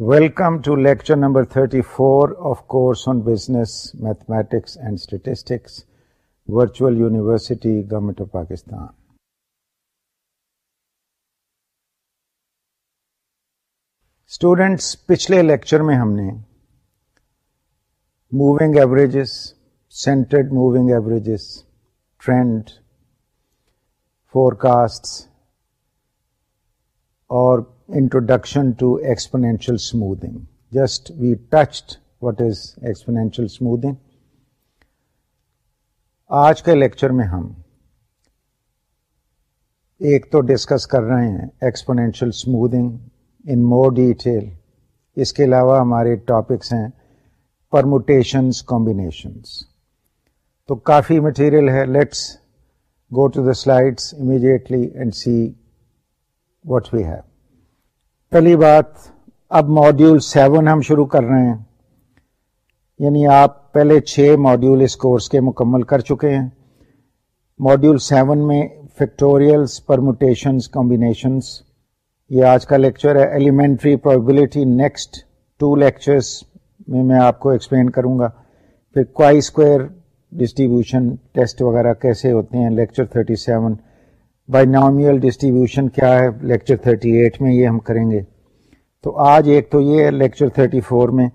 Welcome to lecture number 34 of course on business mathematics and statistics virtual university government of Pakistan students پچھلے lecture میں ہم نے moving averages centred moving averages trend forecast اور introduction to exponential smoothing just we touched what is exponential smoothing آج کے lecture میں ہم ایک تو ڈسکس کر رہے ہیں exponential smoothing in more detail اس کے علاوہ ہمارے ٹاپکس ہیں پرموٹیشنس کمبینیشنس تو کافی مٹیریل ہے. Let's go to the slides immediately and see what we have پہلی بات، اب ماڈیول سیون ہم شروع کر رہے ہیں۔ یعنی آپ پہلے چھ ماڈیول اس کورس کے مکمل کر چکے ہیں۔ ماڈیول سیون میں فیکٹوریلس پرموٹیشنس کمبینیشنس یہ آج کا لیکچر ہے۔ Elementary probability next two lectures میں میں آپ کو ایکسپلین کروں گا۔ پھر کوائی اسکوائر ڈسٹریبیوشن ٹیسٹ وغیرہ کیسے ہوتے ہیں۔ لیکچر 37 سیون بائی ڈسٹریبیوشن کیا ہے؟ لیکچر 38 میں یہ ہم کریں گے۔ تو آج ایک تو یہ ہے لیکچر 34 میں،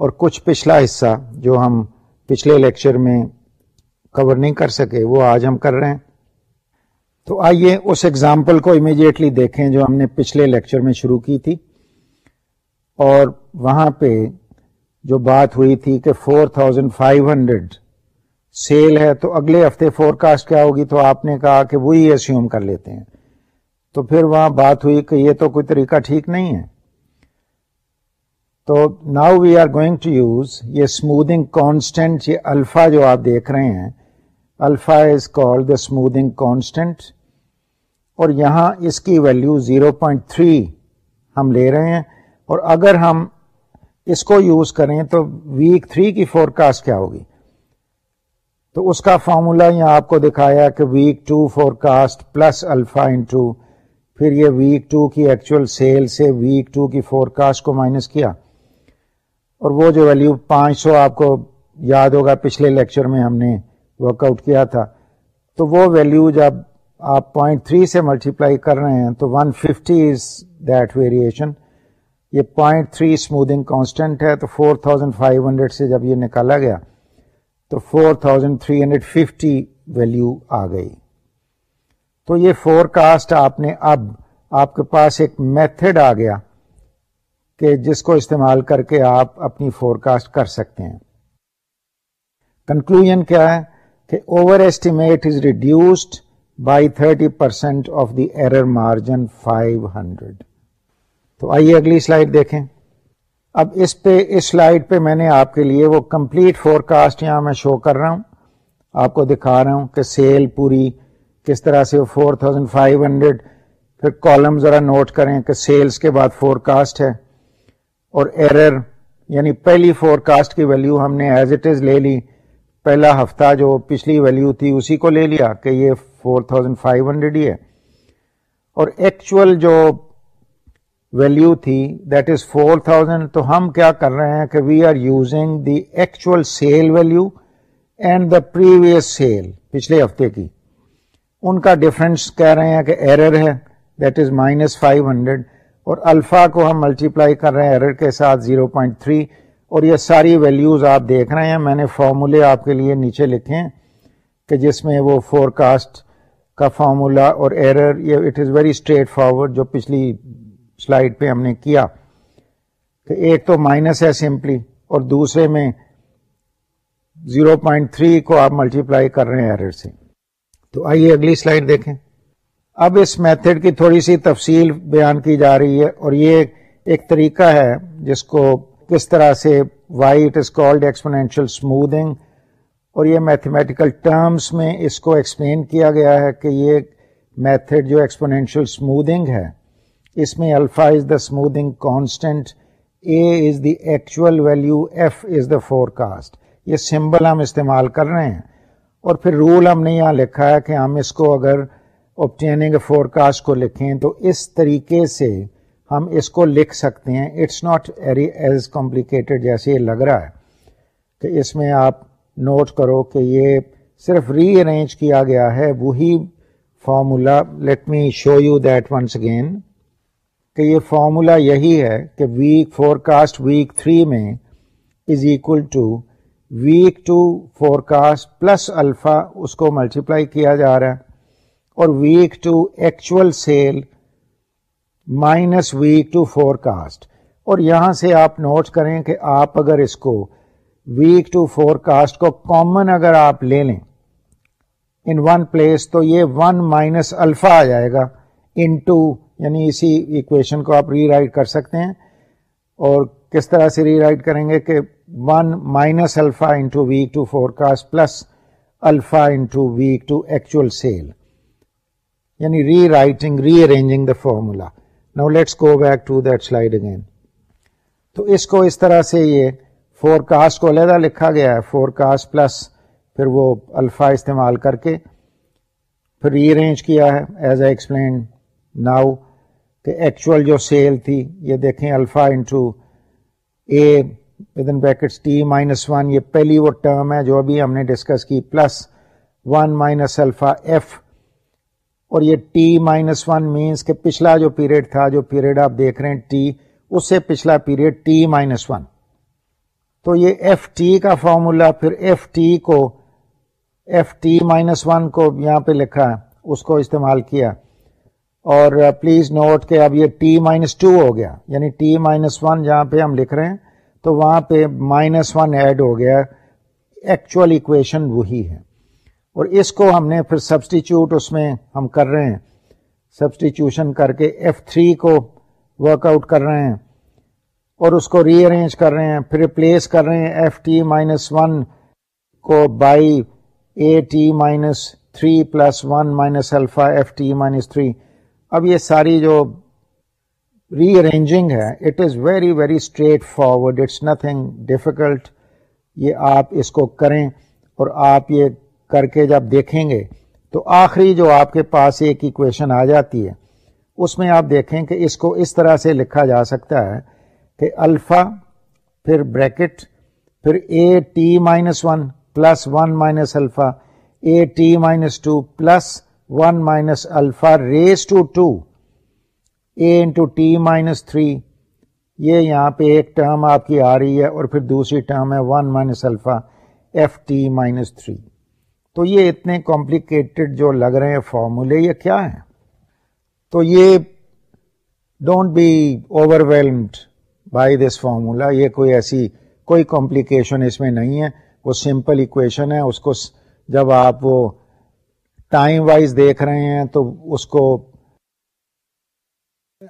اور کچھ پچھلا حصہ جو ہم پچھلے لیکچر میں کور نہیں کر سکے، وہ آج ہم کر رہے ہیں۔ تو آئیے اس ایگزامپل کو امیڈیٹلی دیکھیں جو ہم نے پچھلے لیکچر میں شروع کی تھی۔ اور وہاں پہ جو بات ہوئی تھی کہ four thousand five hundred sale ہے تو اگلے ہفتے فور کاسٹ کیا ہوگی تو آپ نے کہا کہ وہی ایسیوم کر لیتے ہیں۔ تو پھر وہاں بات ہوئی کہ یہ تو کوئی طریقہ ٹھیک نہیں ہے۔ تو now we are going to use یہ اسموتھنگ کانسٹینٹ یہ الفا جو آپ دیکھ رہے ہیں alpha is call the smoothing constant اور یہاں اس کی ویلو 0.3 ہم لے رہے ہیں۔ اور اگر ہم اس کو یوز کریں تو ویک 3 کی فور کاسٹ کیا ہوگی؟ تو اس کا فارمولا یہاں آپ کو دکھایا کہ week 2 forecast plus alpha into پھر یہ ویک 2 کی ایکچوئل سیل سے ویک 2 کی فور کاسٹ کو مائنس کیا اور وہ جو ویلو پانچ سو آپ کو یاد ہوگا پچھلے لیکچر میں ہم نے ورک آؤٹ کیا تھا تو وہ ویلو جب آپ پوائنٹ تھری سے ملٹیپلائی کر رہے ہیں تو one fifty is that variation یہ پوائنٹ تھری اسموتھنگ کانسٹینٹ ہے تو فور تھاؤزینڈ فائیو ہنڈریڈ سے جب یہ نکالا گیا تو four thousand three hundred fifty value آ گئی۔ تو یہ فور کاسٹ آپ نے اب آپ کے پاس ایک میتھڈ آ گیا کہ جس کو استعمال کر کے آپ اپنی فور کاسٹ کر سکتے ہیں۔ کنکلوژ کیا ہے کہ over estimate is reduced by thirty percent of the error margin five hundred تو آئیے اگلی سلائڈ دیکھیں۔ اب اس پہ، اس سلائڈ پہ میں نے آپ کے لیے وہ کمپلیٹ فور کاسٹ یہاں میں شو کر رہا ہوں۔ آپ کو دکھا رہا ہوں کہ سیل پوری کس طرح سے فور تھاؤزینڈ فائیو ہنڈریڈ پھر کالم ذرا نوٹ کریں کہ سیلس کے بعد فور کاسٹ ہے۔ اور ایرر یعنی پہلی فور کاسٹ کی ویلو ہم نے ایز اٹ از لے لی۔ پہلا ہفتہ جو پچھلی ویلو تھی اسی کو لے لیا کہ یہ فور تھاؤزینڈ فائیو ہنڈریڈ ہی ہے۔ اور ایکچوئل جو ویلو تھی دیٹ از فور تھاؤزینڈ تو ہم کیا کر رہے ہیں کہ we are using the actual sale value and the previous sale پچھلے ہفتے کی ان کا ڈفرینس کہہ رہے ہیں کہ ایرر ہے that is minus five hundred اور الفا کو ہم ملٹیپلائی کر رہے ہیں ایرر کے ساتھ زیرو پوائنٹ تھری اور یہ ساری ویلیوز آپ دیکھ رہے ہیں میں نے فارمولے آپ کے لیے نیچے لکھے ہیں کہ جس میں وہ فور کاسٹ کا فارمولا اور ایرر یہ it is very straightforward جو پچھلی سلائڈ پہ ہم نے کیا کہ ایک تو مائنس ہے سمپلی اور دوسرے میں 0.3 کو آپ ملٹیپلائی کر رہے ہیں ایرر سے۔ تو آئیے اگلی سلائڈ دیکھیں۔ اب اس میتھڈ کی تھوڑی سی تفصیل بیان کی جا رہی ہے اور یہ ایک طریقہ ہے جس کو کس طرح سے why it is called exponential smoothing اور یہ میتھمیٹیکل ٹرمس میں اس کو ایکسپلین کیا گیا ہے کہ یہ میتھڈ جو ایکسپونینشیل اسموتھنگ ہے اس میں alpha is the smoothing constant A is the actual value F is the forecast یہ سمبل ہم استعمال کر رہے ہیں۔ اور پھر رول ہم نے یہاں لکھا ہے کہ ہم اس کو اگر اوپٹیننگ فور کاسٹ کو لکھیں تو اس طریقے سے ہم اس کو لکھ سکتے ہیں۔ It's not very as complicated جیسے یہ لگ رہا ہے کہ اس میں آپ نوٹ کرو کہ یہ صرف ری ارینج کیا گیا ہے۔ وہی formula let me show you that once again کہ یہ فارمولا یہی ہے کہ week forecast week three میں is equal to week two forecast plus alpha اس کو ملٹیپلائی کیا جا رہا ہے اور week two actual sale minus week two forecast اور یہاں سے آپ نوٹ کریں کہ آپ اگر اس کو ویک ٹو فور کاسٹ کو کامن اگر آپ لے لیں ان ون پلیس تو یہ ون مائنس الفا آ جائے گا ان ٹو یعنی اسی اکویشن کو آپ ری رائٹ کر سکتے ہیں۔ اور کس طرح سے ری رائٹ کریں گے کہ one minus alpha into week two forecast plus alpha into week two actual sale یعنی rewriting rearranging the formula no let's go back to that slide again تو اس کو اس طرح سے یہ فور کاسٹ کو علیحدہ لکھا گیا ہے۔ فور کاسٹ پلس پھر وہ الفا استعمال کر کے پھر ری ارینج کیا ہے۔ ایز اے ایکسپلین ناؤ کہ ایکچوئل جو سیل تھی، یہ دیکھیں alpha into A with in brackets T minus one یہ پہلی وہ ٹرم ہے جو ابھی ہم نے ڈسکس کی plus one minus alpha F اور یہ ٹی مائنس ون مینس کہ پچھلا جو پیریڈ تھا، جو پیریڈ آپ دیکھ رہے ہیں ٹی اس سے پچھلا پیریڈ ٹی مائنس ون تو یہ ایف ٹی کا فارمولا پھر ایف ٹی کو ایف ٹی مائنس ون کو یہاں پہ لکھا ہے، اس کو استعمال کیا. اور uh, پلیز نوٹ کہ اب یہ ٹی مائنس ٹو ہو گیا. یعنی ٹی مائنس ون جہاں پہ ہم لکھ رہے ہیں، تو وہاں پہ مائنس ون ایڈ ہو گیا. ایکچوئل اکویشن وہی ہے. اور اس کو ہم نے پھر سبسٹیچیوٹ اس میں ہم کر رہے ہیں. سبسٹیچیوشن کر کے ایف تھری کو ورک آؤٹ کر رہے ہیں. اور اس کو ری ارینج کر رہے ہیں. پھر ریپلیس کر رہے ہیں ایف ٹی مائنس ون کو by A T minus three plus one minus alpha F T minus three اب یہ ساری جو ری ارینجنگ ہے it is very very straightforward it's nothing difficult یہ آپ اس کو کریں اور آپ یہ کر کے جب دیکھیں گے تو آخری جو آپ کے پاس ایک ایکویشن آ جاتی ہے، اس میں آپ دیکھیں کہ اس کو اس طرح سے لکھا جا سکتا ہے کہ الفا، پھر بریکٹ پھر A T minus one plus one minus alpha A T minus two plus one minus alpha raise to two, A into T minus three, یہ یہاں پہ ایک ٹرم آپ کی آ رہی ہے اور پھر دوسری ٹرم ہے one minus alpha F T minus three. تو یہ اتنے کمپلیکیٹڈ جو لگ رہے ہیں فارمولے یہ کیا ہیں؟ تو یہ don't be overwhelmed by this formula یہ کوئی ایسی، کوئی کمپلیکیشن اس میں نہیں ہے۔ وہ سمپل اکویشن ہے، اس کو جب آپ وہ ٹائم وائز دیکھ رہے ہیں تو اس کو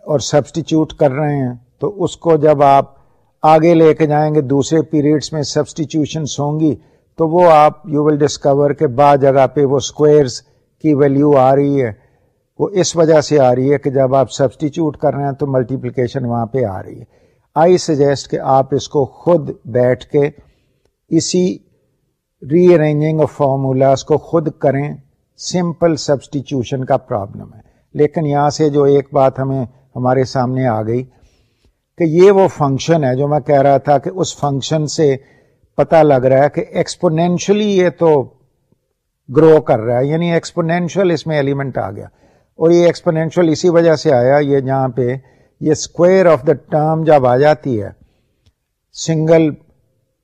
اور سبسٹیچیوٹ کر رہے ہیں تو اس کو جب آپ آگے لے کے جائیں گے دوسرے پیریڈس میں سبسٹیچیوشن ہوں گی تو وہ آپ یو ول ڈسکور کہ بعض جگہ پہ وہ اسکوئرس کی ویلیو آ رہی ہے۔ وہ اس وجہ سے آ رہی ہے کہ جب آپ سبسٹیچیوٹ کر رہے ہیں تو ملٹیپلیکیشن وہاں پہ آ رہی ہے۔ آئی سجیسٹ کہ آپ اس کو خود بیٹھ کے اسی ری ارینجنگ آف فارمولاز کو خود کریں۔ سمپل سبسٹیچیوشن کا پرابلم ہے۔ لیکن یہاں سے جو ایک بات ہمیں ہمارے سامنے آ گئی کہ یہ وہ فنکشن ہے جو میں کہہ رہا تھا کہ اس فنکشن سے پتا لگ رہا ہے کہ ایکسپونینشلی یہ تو گرو کر رہا ہے یعنی ایکسپونینشل اس میں ایلیمنٹ آ گیا۔ اور یہ ایکسپونینشل اسی وجہ سے آیا، یہ جہاں پہ یہ اسکوئر آف دا ٹرم جب آ جاتی ہے سنگل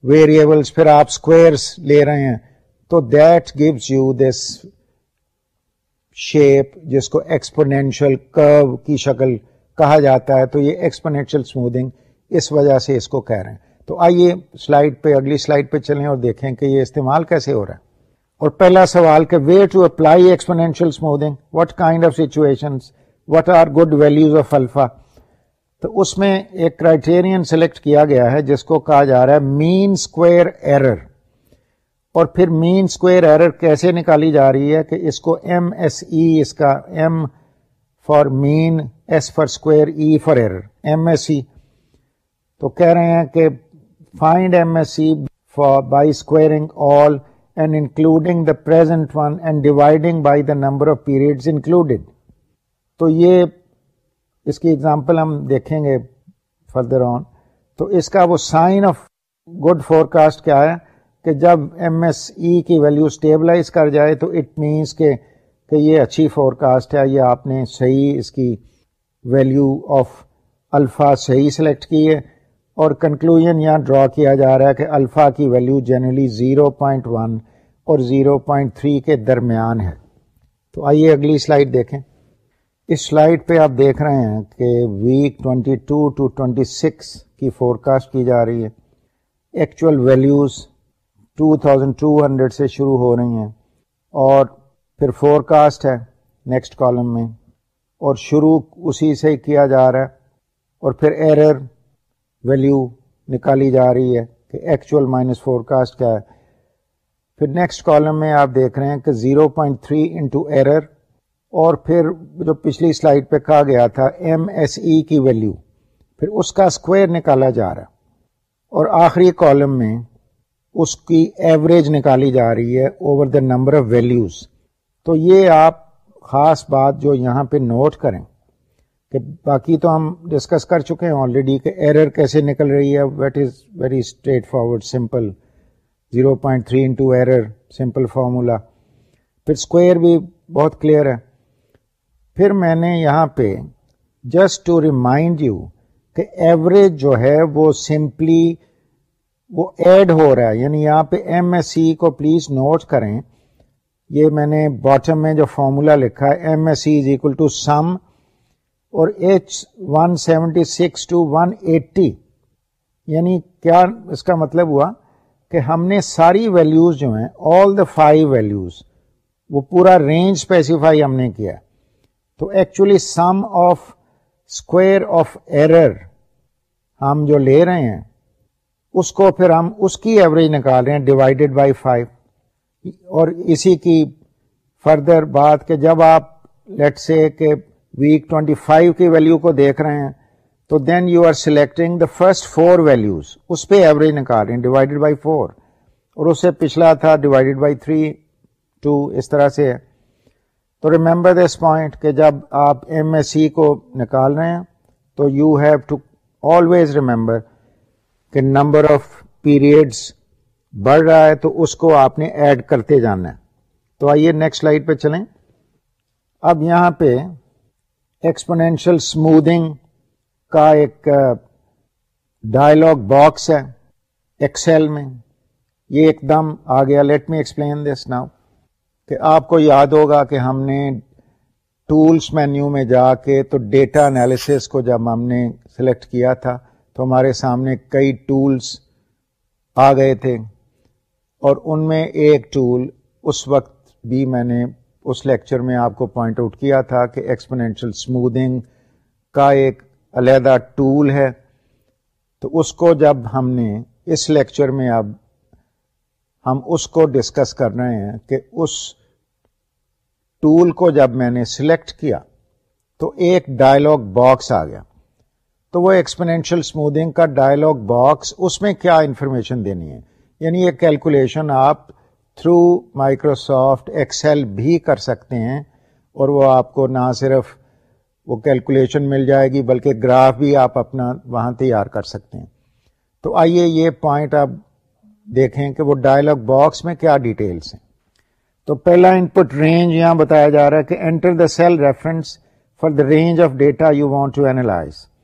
ویریبلس پھر آپ اسکوئرس لے رہے ہیں، تو that gives you this shape جس کو ایکسپونینشل کرو کی شکل کہا جاتا ہے، تو یہ ایکسپونینشل اسموتھنگ اس وجہ سے اس کو کہہ رہے ہیں۔ تو آئیے سلائڈ پہ، اگلی سلائڈ پہ چلیں اور دیکھیں کہ یہ استعمال کیسے ہو رہا ہے۔ اور پہلا سوال کہ way to apply exponential smoothing what kind of situation what are good values of alpha تو اس میں ایک کرائٹیرین سلیکٹ کیا گیا ہے، جس کو کہا جا رہا ہے مین اسکوئر ایرر اور پھر مین اسکوئر ایرر کیسے نکالی جا رہی ہے کہ اس کو ایم ایس ای اس کا M for mean S for square E for error M S E تو کہہ رہے ہیں کہ find M S C for by squaring all and including the present one and dividing by the number of period included تو یہ اس کی example ہم دیکھیں گے فردر آن تو اس کا وہ sign of good forecast کیا ہے؟ کہ جب ایم ایس ای کی ویلو اسٹیبلائز کر جائے تو اٹ مینس کہ کہ یہ اچھی فور کاسٹ ہے، یہ آپ نے صحیح اس کی ویلو آف الفا صحیح سلیکٹ کی ہے۔ اور کنکلوژن یہاں ڈرا کیا جا رہا ہے کہ الفا کی ویلو جنرلی 0.1 اور 0.3 کے درمیان ہے۔ تو آئیے اگلی سلائڈ دیکھیں۔ اس سلائڈ پہ آپ دیکھ رہے ہیں کہ ویک 22 ٹو 26 کی فور کاسٹ کی جا رہی ہے۔ ایکچوئل ویلیوز 2200 سے شروع ہو رہی ہیں اور پھر فور کاسٹ ہے نیکسٹ کالم میں اور شروع اسی سے کیا جا رہا ہے اور پھر ایرر ویلیو نکالی جا رہی ہے کہ ایکچوئل مائنس فور کاسٹ کیا ہے۔ پھر نیکسٹ کالم میں آپ دیکھ رہے ہیں کہ 0.3 پوائنٹ تھری انٹو ایرر اور پھر جو پچھلی سلائڈ پہ کہا گیا تھا ایم ایس ای کی ویلیو پھر اس کا اسکوئر نکالا جا رہا ہے۔ اور آخری کالم میں اس کی ایوریج نکالی جا رہی ہے over the number of values تو یہ آپ خاص بات جو یہاں پہ نوٹ کریں کہ باقی تو ہم ڈسکس کر چکے ہیں آلریڈی کہ ایرر کیسے نکل رہی ہے what is very straightforward simple zero point three into error simple formula پھر اسکوئر بھی بہت کلیئر ہے۔ پھر میں نے یہاں پہ جسٹ ٹو ریمائنڈ یو کہ ایوریج جو ہے وہ سمپلی وہ ایڈ ہو رہا ہے۔ یعنی یہاں پہ ایم ایس سی کو پلیز نوٹ کریں۔ یہ میں نے باٹم میں جو فارمولا لکھا ہے M S C is equal to sum اور H one seventy six to one eighty یعنی کیا اس کا مطلب ہوا کہ ہم نے ساری ویلیوز جو ہیں آل دا فائیو ویلیوز وہ پورا رینج اسپیسیفائی ہم نے کیا۔ تو actually sum of square of error ہم جو لے رہے ہیں اس کو پھر ہم اس کی ایوریج نکال رہے ہیں ڈیوائڈیڈ بائی فائیو اور اسی کی فردر بات کہ جب آپ لیٹ سے کہ ویک 25 کی ویلو کو دیکھ رہے ہیں، تو then you are selecting the first four values اس پہ ایوریج نکال رہے ہیں ڈیوائڈیڈ بائی فور اور اس سے پچھلا تھا ڈیوائڈیڈ بائی تھری ٹو اس طرح سے. ہے تو ریمبر دس پوائنٹ کہ جب آپ ایم ایس سی کو نکال رہے ہیں، تو you have to always remember کہ نمبر آف پیریڈس بڑھ رہا ہے تو اس کو آپ نے ایڈ کرتے جانا ہے۔ تو آئیے نیکسٹ سلائڈ پہ چلیں۔ اب یہاں پہ ایکسپونینشل اسموتھنگ کا ایک ڈائلگ باکس ہے ایکسل میں۔ یہ ایک دم آ گیا let me explain this now کہ آپ کو یاد ہوگا کہ ہم نے ٹولس مینیو میں جا کے تو ڈیٹا انالیسس کو جب ہم نے سلیکٹ کیا تھا تو ہمارے سامنے کئی ٹولس آ گئے تھے اور ان میں ایک ٹول اس وقت بھی میں نے اس لیکچر میں آپ کو پوائنٹ آؤٹ کیا تھا کہ ایکسپونینشل اسموتھنگ کا ایک علیحدہ ٹول ہے۔ تو اس کو جب ہم نے اس لیکچر میں اب ہم اس کو ڈسکس کر رہے ہیں کہ اس ٹول کو جب میں نے سلیکٹ کیا تو ایک ڈائلگ باکس آ گیا۔ تو وہ ایکسپینشیل اسموتھنگ کا ڈائلگ باکس اس میں کیا انفارمیشن دینی ہے؟ یعنی یہ کیلکولیشن آپ تھرو مائکروسافٹ ایکسل بھی کر سکتے ہیں اور وہ آپ کو نہ صرف وہ کیلکولیشن مل جائے گی بلکہ گراف بھی آپ اپنا وہاں تیار کر سکتے ہیں۔ تو آئیے یہ پوائنٹ آپ دیکھیں کہ وہ ڈائلگ باکس میں کیا ڈیٹیلس ہیں۔ تو پہلا ان پٹ رینج یہاں بتایا جا رہا ہے کہ enter the cell reference for the range of data you want to analyze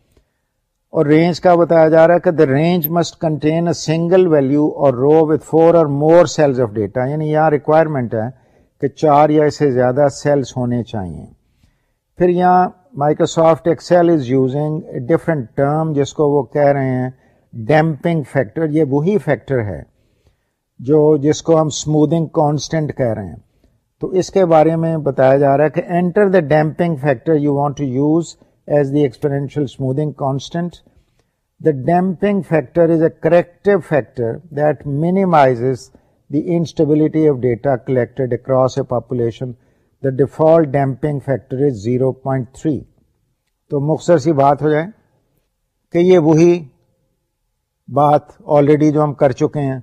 اور رینج کا بتایا جا رہا ہے کہ the range must contain a single value اور رو وتھ فور اور مور سیلز آف ڈیٹا یعنی یہاں ریکوائرمنٹ ہے کہ چار یا اس سے زیادہ سیلس ہونے چاہیے۔ پھر یہاں Microsoft Excel is using different term جس کو وہ کہہ رہے ہیں ڈیمپنگ فیکٹر یہ وہی فیکٹر ہے جو جس کو ہم اسموتھنگ کانسٹینٹ کہہ رہے ہیں۔ تو اس کے بارے میں بتایا جا رہا ہے کہ enter the damping factor you want to use as the exponential smoothing constant the damping factor is a corrective factor that minimize the instability of data collected across a population the default damping factor is zero point three تو مختصر سی بات ہو جائے کہ یہ وہی بات already جو ہم کر چکے ہیں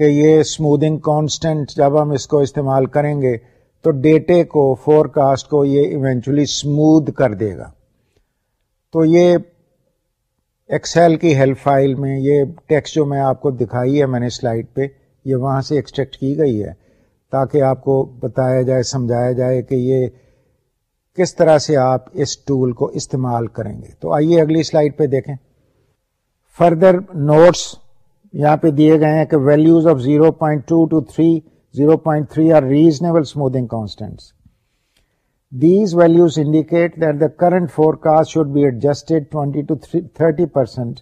کہ یہ اسموتھنگ کانسٹنٹ جب ہم اس کو استعمال کریں گے تو ڈیٹے کو فور کاسٹ کو یہ ایونچولی اسموتھ کر دے گا۔ تو یہ ایکسل کی ہیلپ فائل میں، یہ ٹیکسٹ جو میں آپ کو دکھائی ہے میں نے سلائڈ پہ، یہ وہاں سے ایکسٹریکٹ کی گئی ہے تاکہ آپ کو بتایا جائے، سمجھایا جائے کہ یہ کس طرح سے آپ اس ٹول کو استعمال کریں گے۔ تو آئیے اگلی سلائڈ پہ دیکھیں۔ فردر نوٹس یہاں پہ دیے گئے ہیں کہ values of zero point two to three zero point three are reasonable smoothing constants these values indicate that the current forecast should be adjusted twenty to thirty percent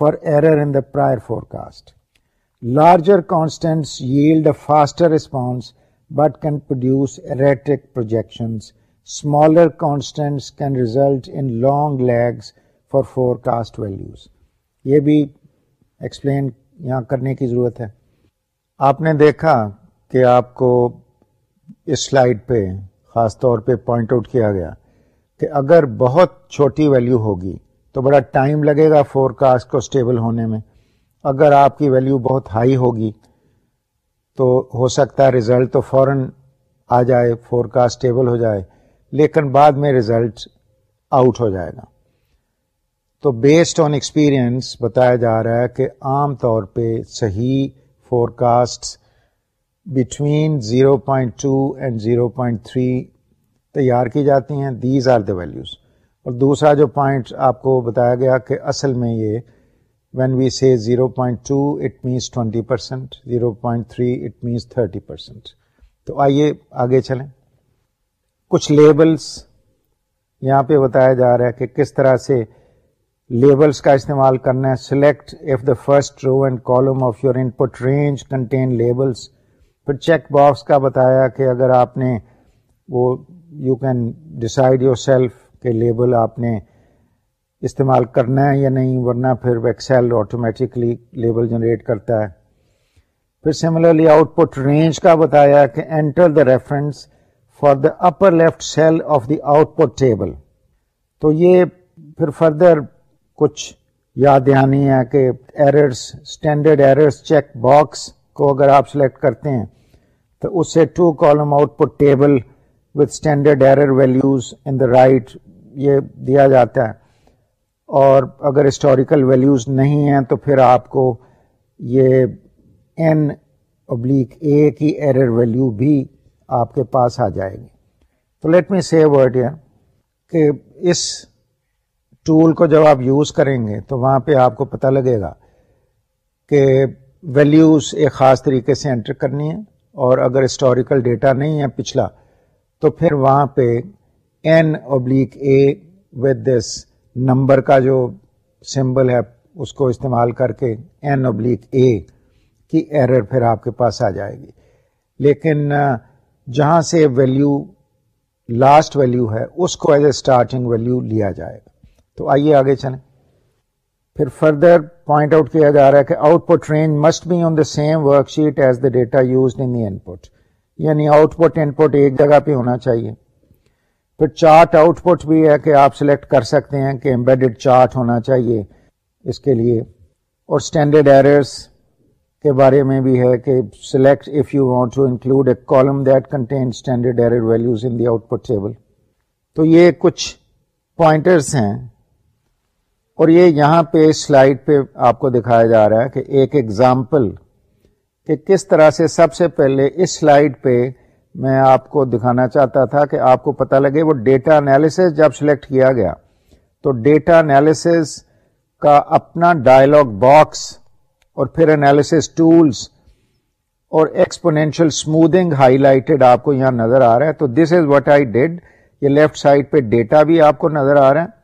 for error in the prior forecast larger constants yield a faster response but can produce erratic projections smaller constants can result in long lags for forecast values یہ بھی explain یہاں کرنے کی ضرورت ہے۔ آپ نے دیکھا کہ آپ کو اس سلائڈ پہ خاص طور پہ پوائنٹ آؤٹ کیا گیا کہ اگر بہت چھوٹی ویلیو ہوگی تو بڑا ٹائم لگے گا فور کاسٹ کو اسٹیبل ہونے میں۔ اگر آپ کی ویلیو بہت ہائی ہوگی تو ہو سکتا ہے ریزلٹ تو فوراً آ جائے فور کاسٹ اسٹیبل ہو جائے، لیکن بعد میں ریزلٹ آؤٹ ہو جائے گا۔ تو بیسڈ آن ایکسپیرئنس بتایا جا رہا ہے کہ عام طور پہ صحیح forecast between 0.2 point two and zero point three تیار کی جاتی ہیں۔ دیز آر دا ویلوز اور دوسرا جو پوائنٹ آپ کو بتایا گیا کہ اصل میں یہ when we see zero point two it means twenty percent zero point three it means thirty percent تو آئیے آگے چلیں۔ کچھ لیبلس یہاں پہ بتایا جا رہا ہے کہ کس طرح سے لیبلس کا استعمال کرنا ہے۔ Select if the first row and column of your input range contain labels پھر چیک باکس کا بتایا کہ اگر آپ نے وہ you can decide yourself کہ لیبل آپ نے استعمال کرنا ہے یا نہیں، ورنہ پھر ایکسل آٹومیٹکلی لیبل جنریٹ کرتا ہے۔ پھر سملرلی آؤٹ پٹ رینج کا بتایا کہ enter the reference for the upper left cell of the output table تو یہ پھر فردر کچھ یاد دہانی ہے کہ errors standard errors check box کو اگر آپ سلیکٹ کرتے ہیں تو اس سے two column output table with standard error values in the right یہ دیا جاتا ہے۔ اور اگر ہسٹوریکل ویلوز نہیں ہیں تو پھر آپ کو یہ این ابلیک اے کی ایرر ویلو بھی آپ کے پاس آ جائے گی۔ تو لیٹ می سی ورڈ یا کہ اس ٹول کو جب آپ یوز کریں گے تو وہاں پہ آپ کو پتہ لگے گا کہ ویلیوز ایک خاص طریقے سے انٹر کرنی ہے اور اگر ہسٹوریکل ڈیٹا نہیں ہے پچھلا، تو پھر وہاں پہ an oblique A with this number کا جو سمبل ہے، اس کو استعمال کر کے این ابلیک اے کی ایرر پھر آپ کے پاس آ جائے گی۔ لیکن جہاں سے ویلیو لاسٹ ویلیو ہے، اس کو ایز اے اسٹارٹنگ ویلیو لیا جائے گا۔ تو آئیے آگے چلیں۔ پھر فردر پوائنٹ آؤٹ کیا جا رہا ہے کہ output range must be on the same worksheet as the data use in input یعنی آؤٹ پٹ ان پٹ ایک جگہ پہ ہونا چاہیے۔ پھر چارٹ آؤٹ پٹ بھی ہے کہ آپ سلیکٹ کر سکتے ہیں کہ امبیڈڈ چارٹ ہونا چاہیے اس کے لیے۔ اور اسٹینڈرڈ ایررس کے بارے میں بھی ہے کہ select if you want to include a column that contain standard error values in the output table تو یہ کچھ پوائنٹرس ہیں۔ اور یہ یہاں پہ سلائڈ پہ آپ کو دکھایا جا رہا ہے کہ ایک ایگزامپل کہ کس طرح سے سب سے پہلے اس سلائڈ پہ میں آپ کو دکھانا چاہتا تھا کہ آپ کو پتا لگے وہ ڈیٹا انالیس جب سلیکٹ کیا گیا تو ڈیٹا انالیس کا اپنا ڈائلگ باکس اور پھر انالیس ٹولس اور ایکسپونینشل اسموتھنگ ہائی لائٹڈ آپ کو یہاں نظر آ رہا ہے تو this is what I did یہ لیفٹ سائڈ پہ ڈیٹا بھی آپ کو نظر آ رہا ہے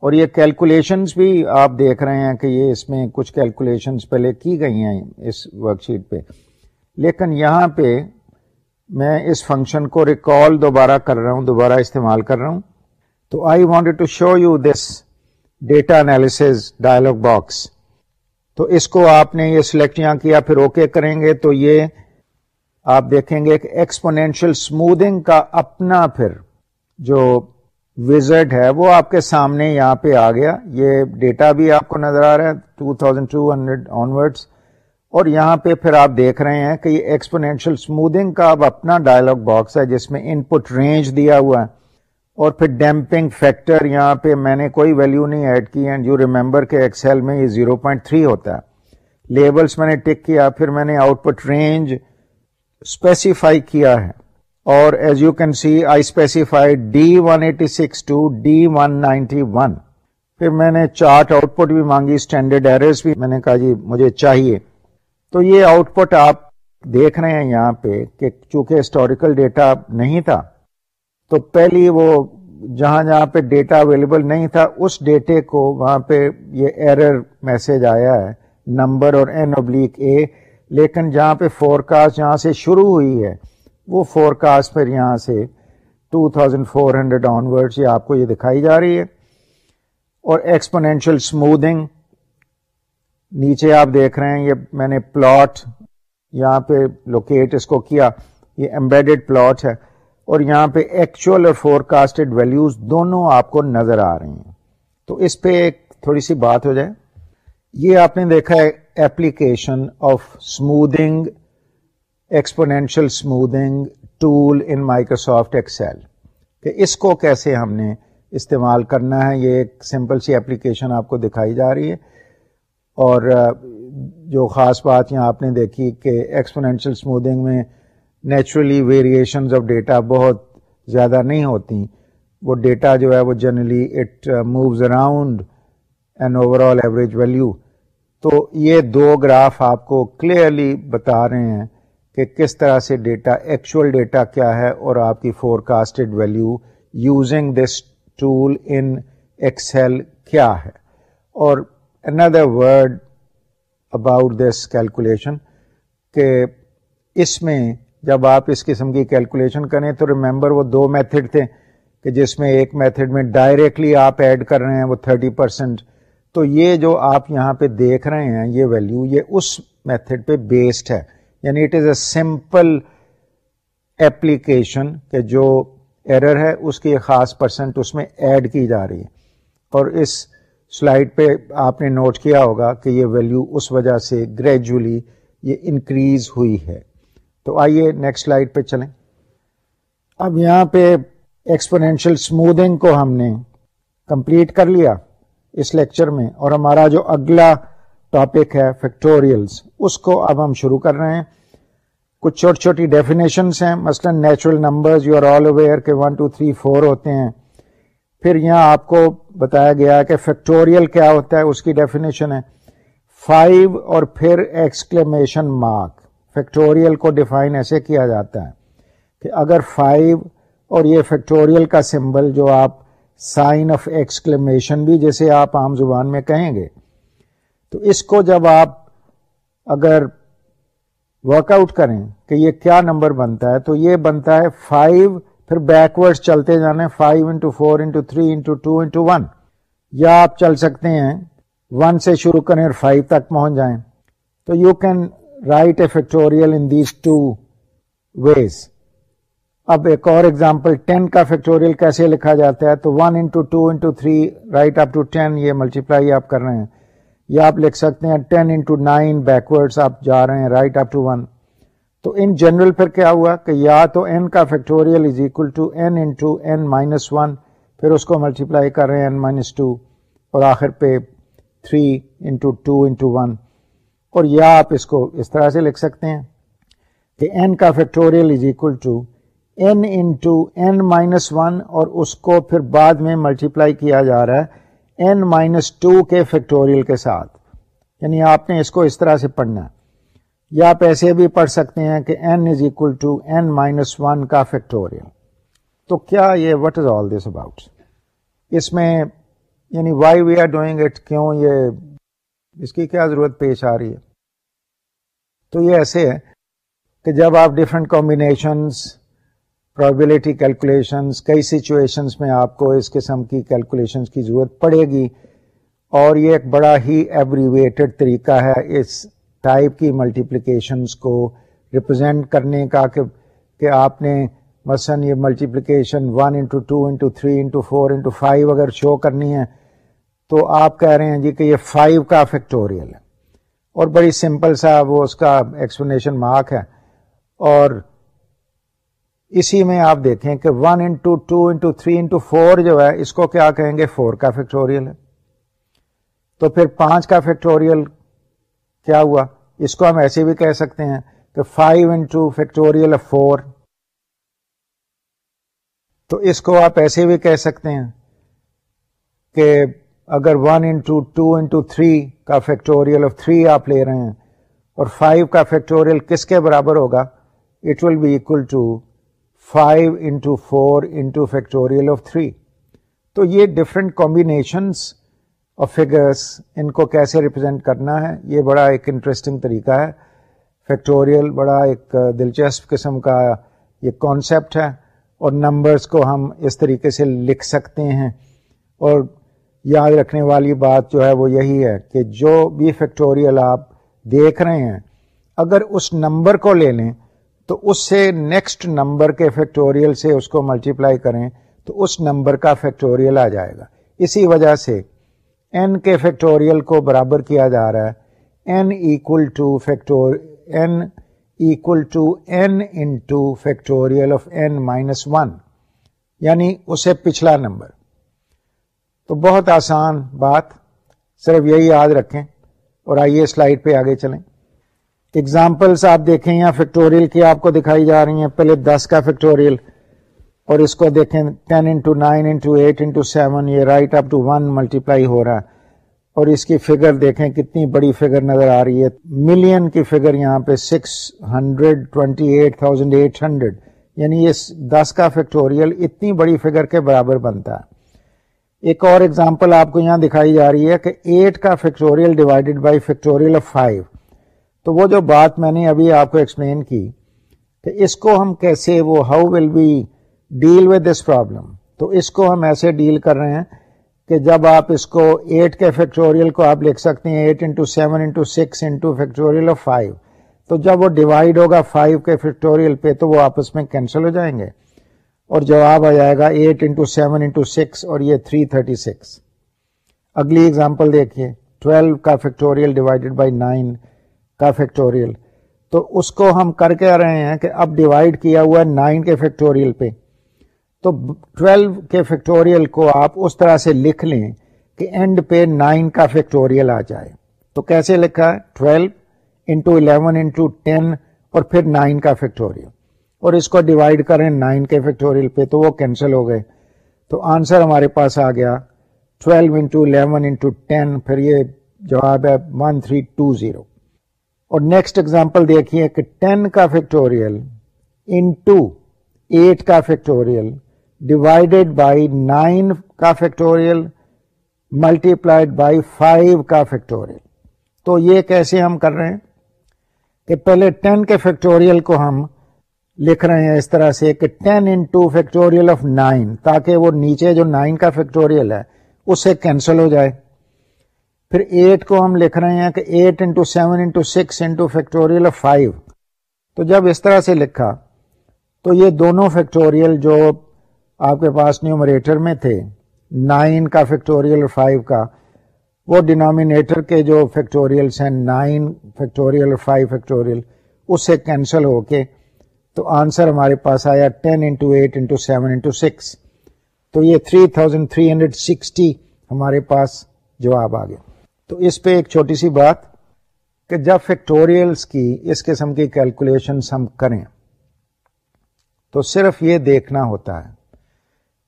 اور یہ کیلکولیشنز بھی آپ دیکھ رہے ہیں کہ یہ اس میں کچھ کیلکولیشنز پہلے کی گئی ہیں اس ورک شیٹ پہ۔ لیکن یہاں پہ میں اس فنکشن کو ریکال دوبارہ کر رہا ہوں، دوبارہ استعمال کر رہا ہوں۔ تو I want to show you this data analysis dialog box تو اس کو آپ نے یہ سلیکٹ یہاں کیا، پھر اوکے okay کریں گے تو یہ آپ دیکھیں گے کہ اسموتھنگ کا اپنا پھر جو وزٹ ہے، وہ آپ کے سامنے یہاں پہ آ گیا۔ یہ ڈیٹا بھی آپ کو نظر آ رہا ہے 2200 آنورڈس اور یہاں پہ پھر آپ دیکھ رہے ہیں کہ یہ ایکسپونینشل اسموتھنگ کا اب اپنا ڈائلگ باکس ہے، جس میں ان پٹ رینج دیا ہوا ہے۔ اور پھر ڈیمپنگ فیکٹر یہاں پہ میں نے کوئی ویلو نہیں ایڈ کی اینڈ یو ریمبر کہ ایکسل میں یہ 0.3 ہوتا ہے۔ لیبلس میں نے ٹک کیا، پھر میں نے آؤٹ پٹ رینج اسپیسیفائی کیا ہے۔ اور as you can see I specify D one eighty six to D one ninety one پھر میں نے چارٹ آؤٹ پٹ بھی مانگی اسٹینڈرڈ ایررز بھی. میں نے کہا جی مجھے چاہیے۔ تو یہ آؤٹ پٹ آپ دیکھ رہے ہیں یہاں پہ کہ چونکہ ہسٹوریکل ڈیٹا نہیں تھا، تو پہلی وہ جہاں جہاں پہ ڈیٹا اویلیبل نہیں تھا، اس ڈیٹے کو وہاں پہ یہ ایرر میسج آیا ہے نمبر اور این ابلیک اے لیکن جہاں پہ فور کاسٹ جہاں سے شروع ہوئی ہے وہ فور کاسٹ پھر یہاں سے 2400 آن ورڈ یہ آپ کو یہ دکھائی جا رہی ہے اور ایکسپونینشل اسموتھنگ نیچے آپ دیکھ رہے ہیں، یہ میں نے پلاٹ یہاں پہ لوکیٹ اس کو کیا، یہ امبیڈڈ پلاٹ ہے اور یہاں پہ ایکچوئل اور فور کاسٹڈ ویلوز دونوں آپ کو نظر آ رہی ہیں۔ تو اس پہ ایک تھوڑی سی بات ہو جائے۔ یہ آپ نے دیکھا ہے application of smoothing exponential smoothing tool in Microsoft Excel کہ اس کو کیسے ہم نے استعمال کرنا ہے، یہ ایک سمپل سی اپلیکیشن آپ کو دکھائی جا رہی ہے۔ اور جو خاص بات یہاں آپ نے دیکھی کہ ایکسپونینشل اسموتھنگ میں نیچرلی ویریشنز آف ڈیٹا بہت زیادہ نہیں ہوتی۔ وہ ڈیٹا جو ہے، وہ generally it moves around an overall average value تو یہ دو گراف آپ کو کلیئرلی بتا رہے ہیں۔ کہ کس طرح سے ڈیٹا ایکچوئل ڈیٹا کیا ہے اور آپ کی forecasted value using this tool in Excel کیا ہے۔ اور اندر ورڈ اباؤٹ دس کیلکولیشن کہ اس میں جب آپ اس قسم کی کیلکولیشن کریں تو ریمبر وہ دو میتھڈ تھے کہ جس میں ایک میتھڈ میں ڈائریکٹلی آپ ایڈ کر رہے ہیں وہ 30 پرسینٹ تو یہ جو آپ یہاں پہ دیکھ رہے ہیں یہ ویلو یہ اس میتھڈ پہ بیسڈ ہے۔ یعنی it is a simple application کہ جو ایرر ہے، اس کی خاص پرسنٹ اس میں ایڈ کی جا رہی ہے۔ اور اس سلائڈ پہ آپ نے نوٹ کیا ہوگا کہ یہ ویلو اس وجہ سے گریجولی یہ انکریز ہوئی ہے۔ تو آئیے نیکسٹ سلائڈ پہ چلیں۔ اب یہاں پہ ایکسپونینشل اسموتھنگ کو ہم نے کمپلیٹ کر لیا اس لیکچر میں اور ہمارا جو اگلا ٹاپک ہے فیکٹوریلز اس کو اب ہم شروع کر رہے ہیں۔ کچھ چھوٹی چھوٹی ڈیفینیشنس ہیں، مثلا natural numbers you are all aware کے ون ٹو تھری فور ہوتے ہیں۔ پھر یہاں آپ کو بتایا گیا کہ فیکٹوریل کیا ہوتا ہے، اس کی ڈیفینیشن ہے۔ فائیو اور پھر ایکسکلیمیشن مارک فیکٹوریل کو ڈیفائن ایسے کیا جاتا ہے کہ اگر فائیو اور یہ فیکٹوریل کا سمبل جو آپ سائن آف ایکسکلیمیشن بھی جیسے آپ عام زبان میں کہیں گے۔ تو اس کو جب آپ اگر ورک آؤٹ کریں کہ یہ کیا نمبر بنتا ہے، تو یہ بنتا ہے فائیو پھر بیکورڈ چلتے جانے five into four into three into two into one یا آپ چل سکتے ہیں ون سے شروع کریں اور فائیو تک پہنچ جائیں۔ تو you can write a factorial in these two ways اب ایک اور ایگزامپل ٹین کا فیکٹوریل کیسے لکھا جاتا ہے؟ تو one into two into three right up to ten یہ ملٹیپلائی آپ کر رہے ہیں۔ یا آپ لکھ سکتے ہیں ٹین انٹو نائن بیکورڈ آپ جا رہے ہیں رائٹ اپ ٹو ون۔ تو ان جنرل پھر کیا ہوا کہ یا تو این کا factorial is equal to n into n minus one پھر اس کو ملٹیپلائی کر رہے ہیں این مائنس ٹو اور آخر پہ three into two into one اور یا آپ اس کو اس طرح سے لکھ سکتے ہیں کہ این کا factorial is equal to n into n minus one اور اس کو پھر بعد میں ملٹیپلائی کیا جا رہا ہے این مائنس ٹو کے فیکٹوریل کے ساتھ۔ یعنی آپ نے اس کو اس طرح سے پڑھنا ہے۔ یا آپ ایسے بھی پڑھ سکتے ہیں کہ n is equal to n minus one کا فیکٹوریل تو کیا یہ what is all this about اس میں یعنی why we are doing it کیوں یہ اس کی کیا ضرورت پیش آ رہی ہے؟ تو یہ ایسے ہے کہ جب آپ ڈفرینٹ کمبینیشنس پرابلٹی کیلکولیشنس کئی سچویشنس میں آپ کو اس قسم کی کیلکولیشنس کی ضرورت پڑے گی اور یہ ایک بڑا ہی ایبریویٹڈ طریقہ ہے اس ٹائپ کی ملٹیپلیکیشنس کو ریپرزینٹ کرنے کا کہ کہ آپ نے مثلاً یہ multiplication one into two into three into four into five اگر شو کرنی ہے تو آپ کہہ رہے ہیں جی کہ یہ فائیو کا فیکٹوریل ہے اور بڑی سمپل سا وہ اس کا ایکسپلینیشن مارک ہے اور اسی میں آپ دیکھیں کہ one into two into three into four جو ہے، اس کو کیا کہیں گے؟ فور کا فیکٹوریل ہے۔ تو پھر پانچ کا فیکٹوریل کیا ہوا؟ اس کو ہم ایسے بھی کہہ سکتے ہیں کہ five into factorial of four تو اس کو آپ ایسے بھی کہہ سکتے ہیں کہ اگر one into two into three کا فیکٹوریل آف تھری آپ لے رہے ہیں اور فائیو کا فیکٹوریل کس کے برابر ہوگا؟ It will be equal to five into four into factorial of three تو یہ ڈفرینٹ کمبینیشنس آف فگرس ان کو کیسے ریپرزینٹ کرنا ہے، یہ بڑا ایک انٹرسٹنگ طریقہ ہے۔ فیکٹوریل بڑا ایک دلچسپ قسم کا یہ کانسیپٹ ہے۔ اور نمبرس کو ہم اس طریقے سے لکھ سکتے ہیں۔ اور یاد رکھنے والی بات جو ہے وہ یہی ہے کہ جو بھی فیکٹوریل آپ دیکھ رہے ہیں، اگر اس نمبر کو لے لیں تو اس سے نیکسٹ نمبر کے فیکٹوریل سے اس کو ملٹیپلائی کریں تو اس نمبر کا فیکٹوریل آ جائے گا۔ اسی وجہ سے این کے فیکٹوریل کو برابر کیا جا رہا ہے۔ N equal to factor n equal to n into factorial of n minus one یعنی اسے پچھلا نمبر تو بہت آسان بات، صرف یہی یاد رکھیں اور آئیے سلائڈ پہ آگے چلیں۔ اگزامپلس آپ دیکھیں یا فیکٹوریل کی آپ کو دکھائی جا رہی ہیں۔ پہلے دس کا فیکٹوریل اور اس کو دیکھیں۔ Ten into nine into eight into seven یہ right up to one multiply ہو رہا ہے۔ اور اس کی فگر دیکھیں۔ کتنی بڑی فگر نظر آ رہی ہے۔ ملین کی فگر یہاں پہ six hundred twenty eight thousand eight hundred یعنی یہ دس کا فیکٹوریل اتنی بڑی فگر کے برابر بنتا ہے۔ ایک اور ایگزامپل آپ کو یہاں دکھائی جا رہی ہے کہ ایٹ کا factorial divided by factorial of five تو وہ جو بات میں نے ابھی آپ کو ایکسپلین کی کہ اس کو ہم کیسے وہ how will be deal with this problem تو اس کو ہم ایسے ڈیل کر رہے ہیں کہ جب آپ اس کو ایٹ کے فیکٹوریل کو آپ لکھ سکتے ہیں eight into seven into six into factorial of five تو جب وہ ڈیوائڈ ہوگا فائیو کے فیکٹوریل پہ تو وہ آپس میں کینسل ہو جائیں گے۔ اور جواب آ جائے گا eight into seven into six اور یہ تھری تھرٹی سکس اگلی اگزامپل دیکھیے ٹویلو کا فیکٹوریل ڈیوائڈیڈ بائی نائن کا فیکٹوریل تو اس کو ہم کر کے رہے ہیں کہ اب ڈیوائڈ کیا ہوا ہے نائن کے فیکٹوریل پہ۔ تو ٹویلو کے فیکٹوریل کو آپ اس طرح سے لکھ لیں کہ اینڈ پہ نائن کا فیکٹوریل آ جائے۔ تو کیسے لکھا ہے؟ Twelve into eleven into ten اور پھر نائن کا فیکٹوریل۔ اور اس کو ڈیوائڈ کریں نائن کے فیکٹوریل پہ تو وہ کینسل ہو گئے۔ تو آنسر ہمارے پاس آ گیا۔ Twelve into eleven into ten, پھر یہ جواب ہے ون تھری ٹو زیرو اور نیکسٹ ایگزامپل دیکھیے کہ ٹین کا فیکٹوریل انٹو ایٹ کا فیکٹوریل ڈیوائڈیڈ بائی نائن کا factorial multiplied by five کا فیکٹوریل۔ تو یہ کیسے ہم کر رہے ہیں کہ پہلے ٹین کے فیکٹوریل کو ہم لکھ رہے ہیں اس طرح سے کہ ten into factorial of nine تاکہ وہ نیچے جو نائن کا فیکٹوریل ہے اس سے کینسل ہو جائے۔ پھر ایٹ کو ہم لکھ رہے ہیں کہ eight into seven into six into factorial of five تو جب اس طرح سے لکھا، تو یہ دونوں فیکٹوریل جو آپ کے پاس نیومریٹر میں تھے نائن کا فیکٹوریل فائیو کا، وہ ڈینامینیٹر کے جو فیکٹوریلس ہیں نائن فیکٹوریل فائیو فیکٹوریل اس سے کینسل ہو کے تو آنسر ہمارے پاس آیا ten into eight into seven into six تو یہ three thousand three hundred sixty ہمارے پاس جواب آ گیا۔ تو اس پہ ایک چھوٹی سی بات کہ جب فیکٹوریلس کی اس قسم کی کیلکولیشن ہم کریں تو صرف یہ دیکھنا ہوتا ہے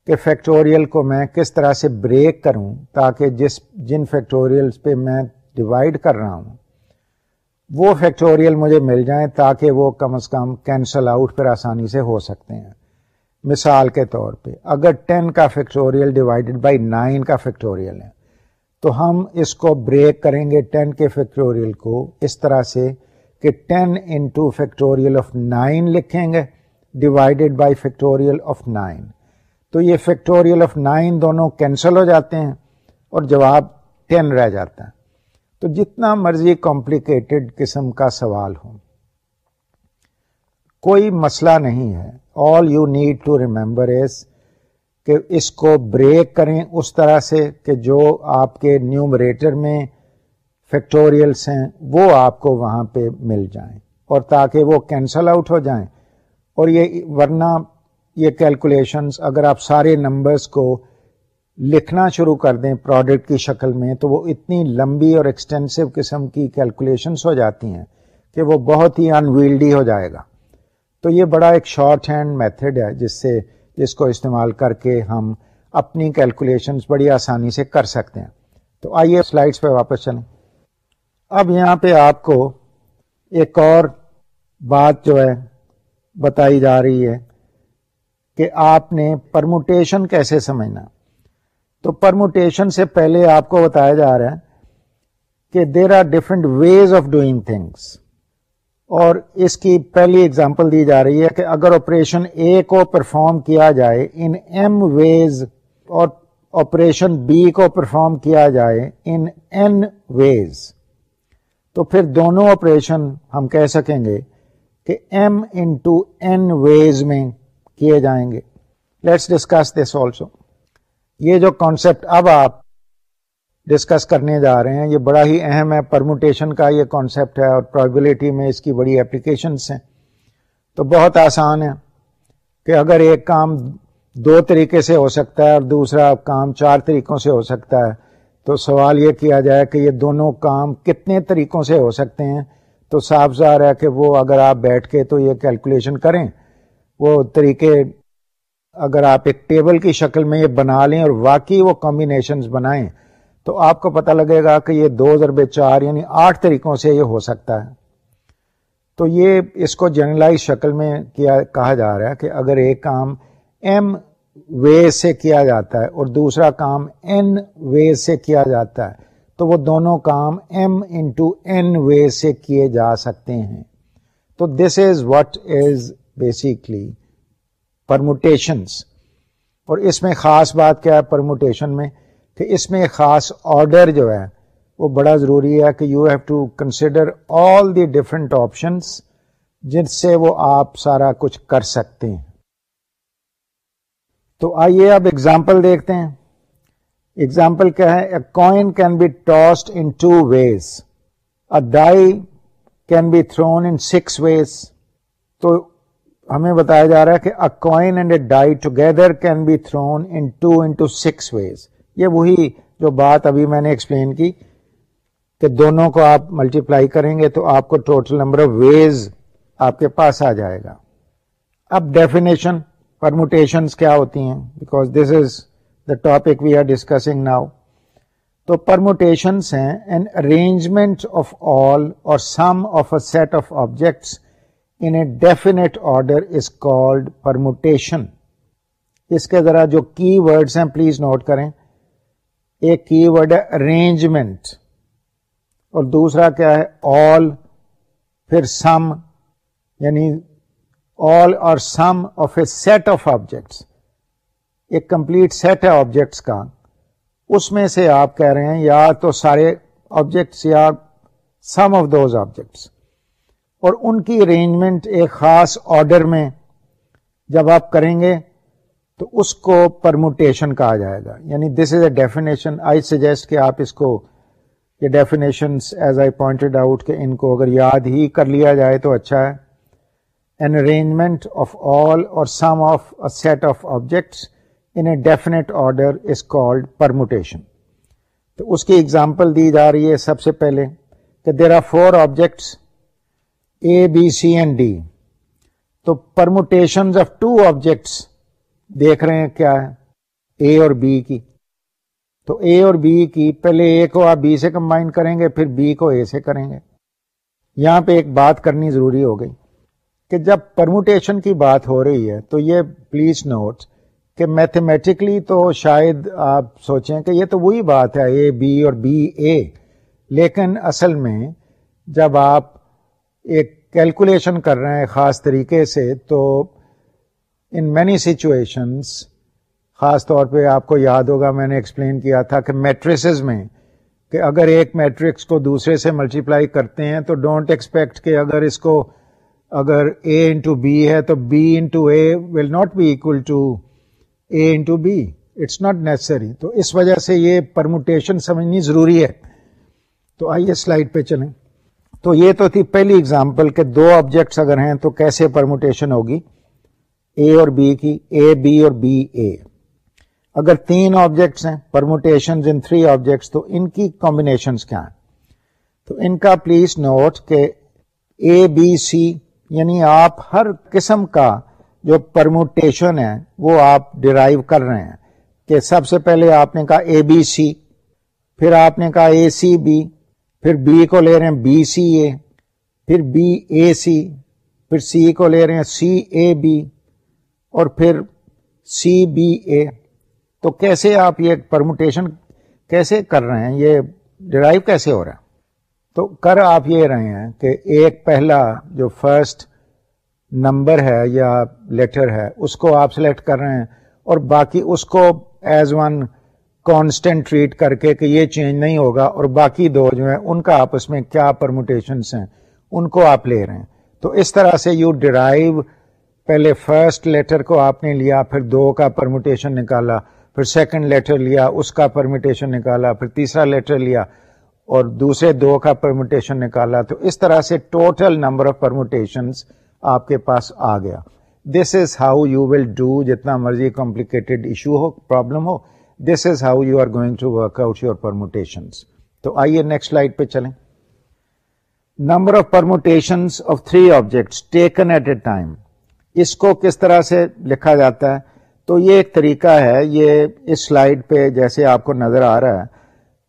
کہ فیکٹوریل کو میں کس طرح سے بریک کروں تاکہ جس جن فیکٹوریلس پہ میں ڈیوائڈ کر رہا ہوں، وہ فیکٹوریل مجھے مل جائیں تاکہ وہ کم از کم کینسل آؤٹ پر آسانی سے ہو سکتے ہیں۔ مثال کے طور پہ، اگر ٹین کا فیکٹوریل ڈیوائڈیڈ بائی نائن کا فیکٹوریل ہے تو ہم اس کو بریک کریں گے ٹین کے فیکٹوریل کو۔ اس طرح سے کہ ten into factorial of nine لکھیں گے divided by factorial of nine تو یہ فیکٹوریل آف نائن دونوں کینسل ہو جاتے ہیں اور جواب ٹین رہ جاتا ہے۔ تو جتنا مرضی کمپلیکیٹڈ قسم کا سوال ہو۔ کوئی مسئلہ نہیں ہے۔ All you need to remember is کہ اس کو بریک کریں اس طرح سے کہ جو آپ کے نیومریٹر میں فیکٹوریلس ہیں، وہ آپ کو وہاں پہ مل جائیں اور تاکہ وہ کینسل آؤٹ ہو جائیں۔ اور یہ، ورنہ یہ کیلکولیشنز اگر آپ سارے نمبرز کو لکھنا شروع کر دیں پروڈکٹ کی شکل میں، تو وہ اتنی لمبی اور ایکسٹینسو قسم کی کیلکولیشنس ہو جاتی ہیں کہ وہ بہت ہی انویلڈی ہو جائے گا۔ تو یہ بڑا ایک شارٹ ہینڈ میتھڈ ہے، جس سے جس کو استعمال کر کے ہم اپنی کیلکولیشنز بڑی آسانی سے کر سکتے ہیں۔ تو آئیے سلائڈس پہ واپس چلیں۔ اب یہاں پہ آپ کو ایک اور بات جو ہے بتائی جا رہی ہے کہ آپ نے پرموٹیشن کیسے سمجھنا۔ تو پرموٹیشن سے پہلے آپ کو بتایا جا رہا ہے کہ there are different ways of doing things اور اس کی پہلی اگزامپل دی جا رہی ہے کہ اگر آپریشن اے کو پرفارم کیا جائے ان ایم ویز اور آپریشن بی کو پرفارم کیا جائے ان این ویز تو پھر دونوں آپریشن ہم کہہ سکیں گے کہ ایم انٹو این ویز میں کیے جائیں گے۔ لیٹس ڈسکس دس آلسو یہ جو کانسیپٹ اب آپ ڈسکس کرنے جا رہے ہیں۔ یہ بڑا ہی اہم ہے۔ پرموٹیشن کا یہ کانسیپٹ ہے اور پرابلٹی میں اس کی بڑی اپلیکیشنس ہیں۔ تو بہت آسان ہے کہ اگر ایک کام دو طریقے سے ہو سکتا ہے اور دوسرا کام چار طریقوں سے ہو سکتا ہے، تو سوال یہ کیا جائے کہ یہ دونوں کام کتنے طریقوں سے ہو سکتے ہیں؟ تو صاف ظاہر ہے کہ وہ اگر آپ بیٹھ کے تو یہ کیلکولیشن کریں، وہ طریقے اگر آپ ایک ٹیبل کی شکل میں یہ بنا لیں اور واقعی وہ کمبینیشنز بنائیں تو آپ کو پتہ لگے گا کہ یہ دو ضرب چار یعنی آٹھ طریقوں سے یہ ہو سکتا ہے۔ تو یہ اس کو جنرلائز شکل میں کیا کہا جا رہا ہے کہ اگر ایک کام ایم وے سے کیا جاتا ہے اور دوسرا کام این وے سے کیا جاتا ہے، تو وہ دونوں کام ایم انٹو این وے سے کیے جا سکتے ہیں۔ تو this is what is basically permutations اور اس میں خاص بات کیا ہے پرموٹیشن میں؟ کہ اس میں خاص آرڈر جو ہے، وہ بڑا ضروری ہے کہ you have to consider all the different options جن سے وہ آپ سارا کچھ کر سکتے ہیں۔ تو آئیے اب ایگزامپل دیکھتے ہیں۔ ایگزامپل کیا ہے؟ A coin can be tossed in two ways a die can be thrown in six ways تو ہمیں بتایا جا رہا ہے کہ a coin and a die together can be thrown in two into six ways یہ وہی جو بات ابھی میں نے ایکسپلین کی کہ دونوں کو آپ ملٹیپلائی کریں گے تو آپ کو ٹوٹل نمبر آف ویز آپ کے پاس آ جائے گا۔ اب ڈیفینیشن پرموٹیشن کیا ہوتی ہیں؟ Because this is the topic we are discussing now تو پرموٹیشنس ہیں an arrangement of all or some of a set of objects in a definite order is called permutation اس کے ذرا جو کی ورڈس ہیں please note کریں۔ ایک کی word ہے ارینجمنٹ اور دوسرا کیا ہے؟ آل پھر سم یعنی all or some of a set of objects ایک کمپلیٹ سیٹ ہے آبجیکٹس کا۔ اس میں سے آپ کہہ رہے ہیں، یا تو سارے آبجیکٹس یا سم آف دوز آبجیکٹس اور ان کی ارینجمنٹ ایک خاص آرڈر میں جب آپ کریں گے تو اس کو پرموٹیشن کہا جائے گا۔ یعنی this is a definition I suggest کہ آپ اس کو یہ definition as I pointed out کہ ان کو اگر یاد ہی کر لیا جائے تو اچھا ہے۔ N arrangement of all or some of a set of objects in a definite order is called permutation تو اس کی ایگزامپل دی جا رہی ہے سب سے پہلے کہ there are four objects A B C and D تو پرموٹیشن آف ٹو آبجیکٹس دیکھ رہے ہیں کیا ہے؟ اے اور بی کی۔ تو اے اور بی کی پہلے اے کو آپ بی سے کمبائن کریں گے، پھر بی کو اے سے کریں گے۔ یہاں پہ ایک بات کرنی ضروری ہو گئی کہ جب پرموٹیشن کی بات ہو رہی ہے، تو یہ پلیز نوٹ کہ میتھمیٹکلی تو شاید آپ سوچیں کہ یہ تو وہی بات ہے اے بی اور بی اے لیکن اصل میں جب آپ ایک کیلکولیشن کر رہے ہیں خاص طریقے سے، تو ان مینی سچویشنس خاص طور پہ آپ کو یاد ہوگا میں نے ایکسپلین کیا تھا کہ میٹریسز میں کہ اگر ایک میٹرکس کو دوسرے سے ملٹیپلائی کرتے ہیں تو ڈونٹ ایکسپیکٹ کہ اگر اس کو اگر اے انٹو بی ہے تو B into A will not be equal to A into B it's not necessary تو اس وجہ سے یہ پرموٹیشن سمجھنی ضروری ہے. تو آئیے سلائڈ پہ چلیں. تو یہ تو تھی پہلی اگزامپل کہ دو آبجیکٹس اگر ہیں تو کیسے پرموٹیشن ہوگی؟ اے اور بی کی اے بی اور بی اے اگر تین آبجیکٹس ہیں پرموٹیشن ان تھری آبجیکٹس تو ان کی کمبینیشنس کیا ہیں؟ تو ان کا پلیز نوٹ کہ اے بی سی یعنی آپ ہر قسم کا جو پرموٹیشن ہے، وہ آپ ڈرائیو کر رہے ہیں. کہ سب سے پہلے آپ نے کہا اے بی سی پھر آپ نے کہا اے سی بی پھر بی کو لے رہے ہیں بی سی اے پھر بی اے سی پھر سی کو لے رہے ہیں سی اے بی اور پھر سی بی اے۔ تو کیسے آپ یہ پرموٹیشن کیسے کر رہے ہیں؟ یہ ڈرائیو کیسے ہو رہا ہے؟ تو کر آپ یہ رہے ہیں کہ ایک پہلا جو فرسٹ نمبر ہے یا لیٹر ہے، اس کو آپ سلیکٹ کر رہے ہیں اور باقی اس کو ایز ون کانسٹینٹ ٹریٹ کر کے کہ یہ چینج نہیں ہوگا اور باقی دو جو ہیں، ان کا آپس میں کیا پرموٹیشنس ہیں، ان کو آپ لے رہے ہیں۔ تو اس طرح سے یو ڈرائیو پہلے فرسٹ لیٹر کو آپ نے لیا، پھر دو کا پرموٹیشن نکالا، پھر سیکنڈ لیٹر لیا، اس کا پرمیٹیشن نکالا، پھر تیسرا لیٹر لیا اور دوسرے دو کا پرموٹیشن نکالا۔ تو اس طرح سے ٹوٹل نمبر آف پرموٹیشن آپ کے پاس آ گیا۔ This is how you will do جتنا مرضی کمپلیکیٹڈ ایشو ہو problem who this is how you are going to work out your permutation تو آئیے نیکسٹ لائٹ پہ چلیں۔ Number of permutation of three objects taken at a time اس کو کس طرح سے لکھا جاتا ہے؟ تو یہ ایک طریقہ ہے، یہ اس سلائڈ پہ جیسے آپ کو نظر آ رہا ہے،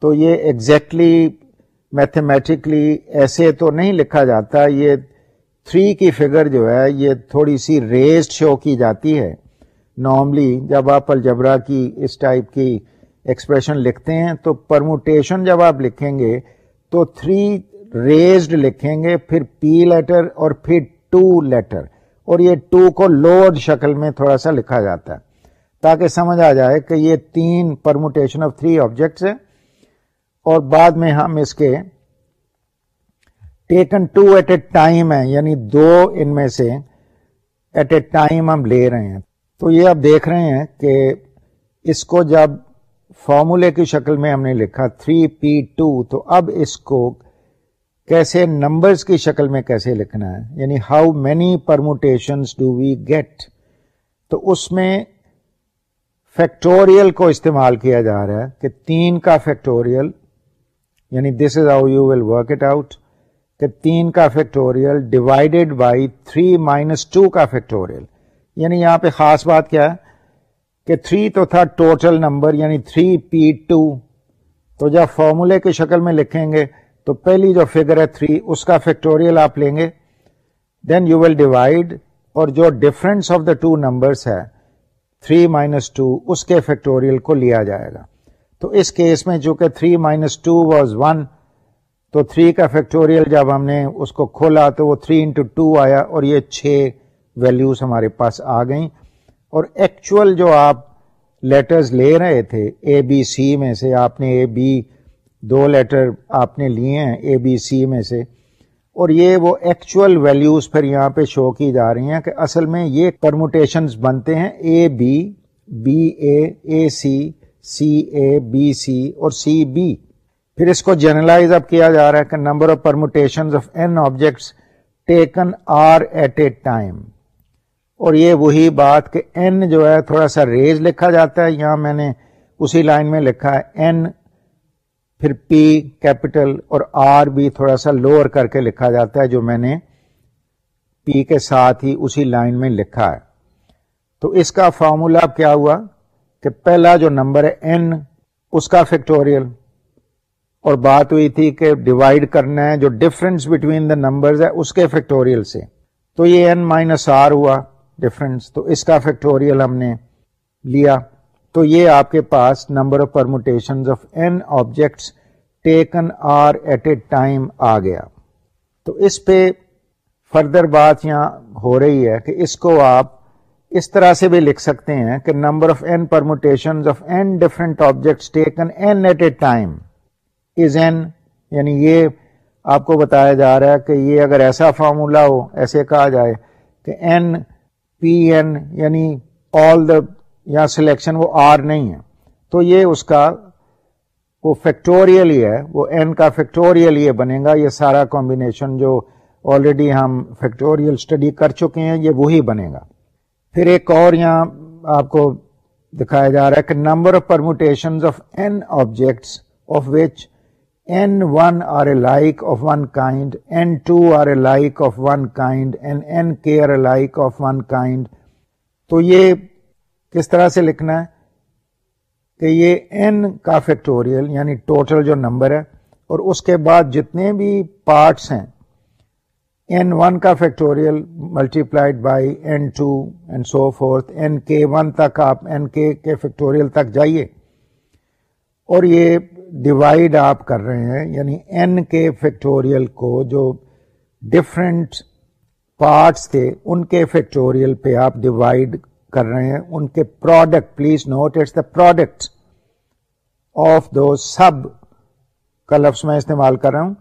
تو یہ ایگزیکٹلی میتھمیٹکلی ایسے تو نہیں لکھا جاتا، یہ تھری کی فگر جو ہے، یہ تھوڑی سی ریزڈ شو کی جاتی ہے۔ نارملی جب آپ الجبرا کی اس ٹائپ کی ایکسپریشن لکھتے ہیں، تو پرموٹیشن جب آپ لکھیں گے، تو تھری ریزڈ لکھیں گے، پھر پی لیٹر اور پھر ٹو لیٹر اور یہ ٹو کو لوڈ شکل میں تھوڑا سا لکھا جاتا ہے تاکہ سمجھ آ جائے کہ یہ تین پرموٹیشن آف تھری آبجیکٹس ہیں اور بعد میں ہم اس کے taken two at a time ہے یعنی دو ان میں سے ایٹ اے ٹائم ہم لے رہے ہیں۔ تو یہ آپ دیکھ رہے ہیں کہ اس کو جب فارمولے کی شکل میں ہم نے لکھا 3 پی ٹو تو اب اس کو کیسے نمبرز کی شکل میں کیسے لکھنا ہے؟ یعنی how many permutation do we get تو اس میں فیکٹوریل کو استعمال کیا جا رہا ہے کہ تین کا فیکٹوریل یعنی this is how you will work it out کہ تین کا factorial divided by three minus two کا فیکٹوریل یعنی یہاں پہ خاص بات کیا ہے کہ تھری تو تھا ٹوٹل نمبر یعنی تھری پی ٹو تو جب فارمولے کی شکل میں لکھیں گے تو پہلی جو فگر ہے تھری اس کا فیکٹوریل آپ لیں گے. دین یو ول ڈیوائڈ اور جو difference of the two numbers ہے تھری مائنس ٹو اس کے فیکٹوریل کو لیا جائے گا. تو اس کیس میں جو کہ three minus two was one تو تھری کا فیکٹوریل جب ہم نے اس کو کھولا تو وہ تھری انٹو ٹو آیا اور یہ چھ ویلیوز ہمارے پاس آ گئیں. اور ایکچوئل جو آپ لیٹرز لے رہے تھے اے بی سی میں سے آپ نے اے بی دو لیٹر آپ نے لیے ہیں اے بی سی میں سے۔ اور یہ وہ ایکچوئل ویلیوز پھر یہاں پہ شو کی جا رہی ہیں کہ اصل میں یہ پرموٹیشنز بنتے ہیں۔ A B B A A C C A B C اور سی بی پھر اس کو جنرلائز اب کیا جا رہا ہے کہ number of permutation of n objects taken r at a time اور یہ وہی بات کہ این جو ہے تھوڑا سا ریز لکھا جاتا ہے۔ یہاں میں نے اسی لائن میں لکھا ہے این پھر پی کیپٹل اور آر بھی تھوڑا سا لوور کر کے لکھا جاتا ہے جو میں نے پی کے ساتھ ہی اسی لائن میں لکھا ہے۔ تو اس کا فارمولا کیا ہوا کہ پہلا جو نمبر ہے این اس کا فیکٹوریل اور بات ہوئی تھی کہ ڈیوائڈ کرنا ہے، جو ڈفرنس بٹوین دا نمبر ہے، اس کے فیکٹوریل سے۔ تو یہ این مائنس آر ہوا ڈفرنس تو اس کا فیکٹوریل ہم نے لیا۔ تو یہ آپ کے پاس number of permutation of n objects taken r at a time آ گیا۔ تو اس پہ فردر بات یہاں ہو رہی ہے کہ اس کو آپ اس طرح سے بھی لکھ سکتے ہیں کہ number of n permutation of n different object taken n at a time is n یعنی یہ آپ کو بتایا جا رہا ہے کہ یہ اگر ایسا فارمولا ہو، ایسے کہا جائے کہ این پی این یعنی آل دا یا سلیکشن وہ آر نہیں ہے۔ تو یہ اس کا وہ فیکٹوریل ہی ہے، وہ این کا فیکٹوریل یہ بنے گا۔ یہ سارا کمبینیشن جو آلریڈی ہم فیکٹوریل اسٹڈی کر چکے ہیں، یہ وہی بنے گا۔ پھر ایک اور یہاں آپ کو دکھایا جا رہا ہے کہ number of permutation of n objects of which n one are alike of one kind n two are alike of one kind n n k are alike of one kind تو یہ کس طرح سے لکھنا ہے؟ کہ یہ این کا فیکٹوریل یعنی ٹوٹل جو نمبر ہے، اور اس کے بعد جتنے بھی پارٹس ہیں این ون کا factorial multiplied by n two and so forth n k one تک آپ این کے کے فیکٹوریل تک جائیے۔ اور یہ ڈیوائڈ آپ کر رہے ہیں یعنی این کے فیکٹوریل کو جو ڈفرینٹ پارٹس تھے، ان کے فیکٹوریل پہ آپ ڈیوائڈ کر رہے ہیں، ان کے product please note it's the product of دو سب کا لفظ میں استعمال کر رہا ہوں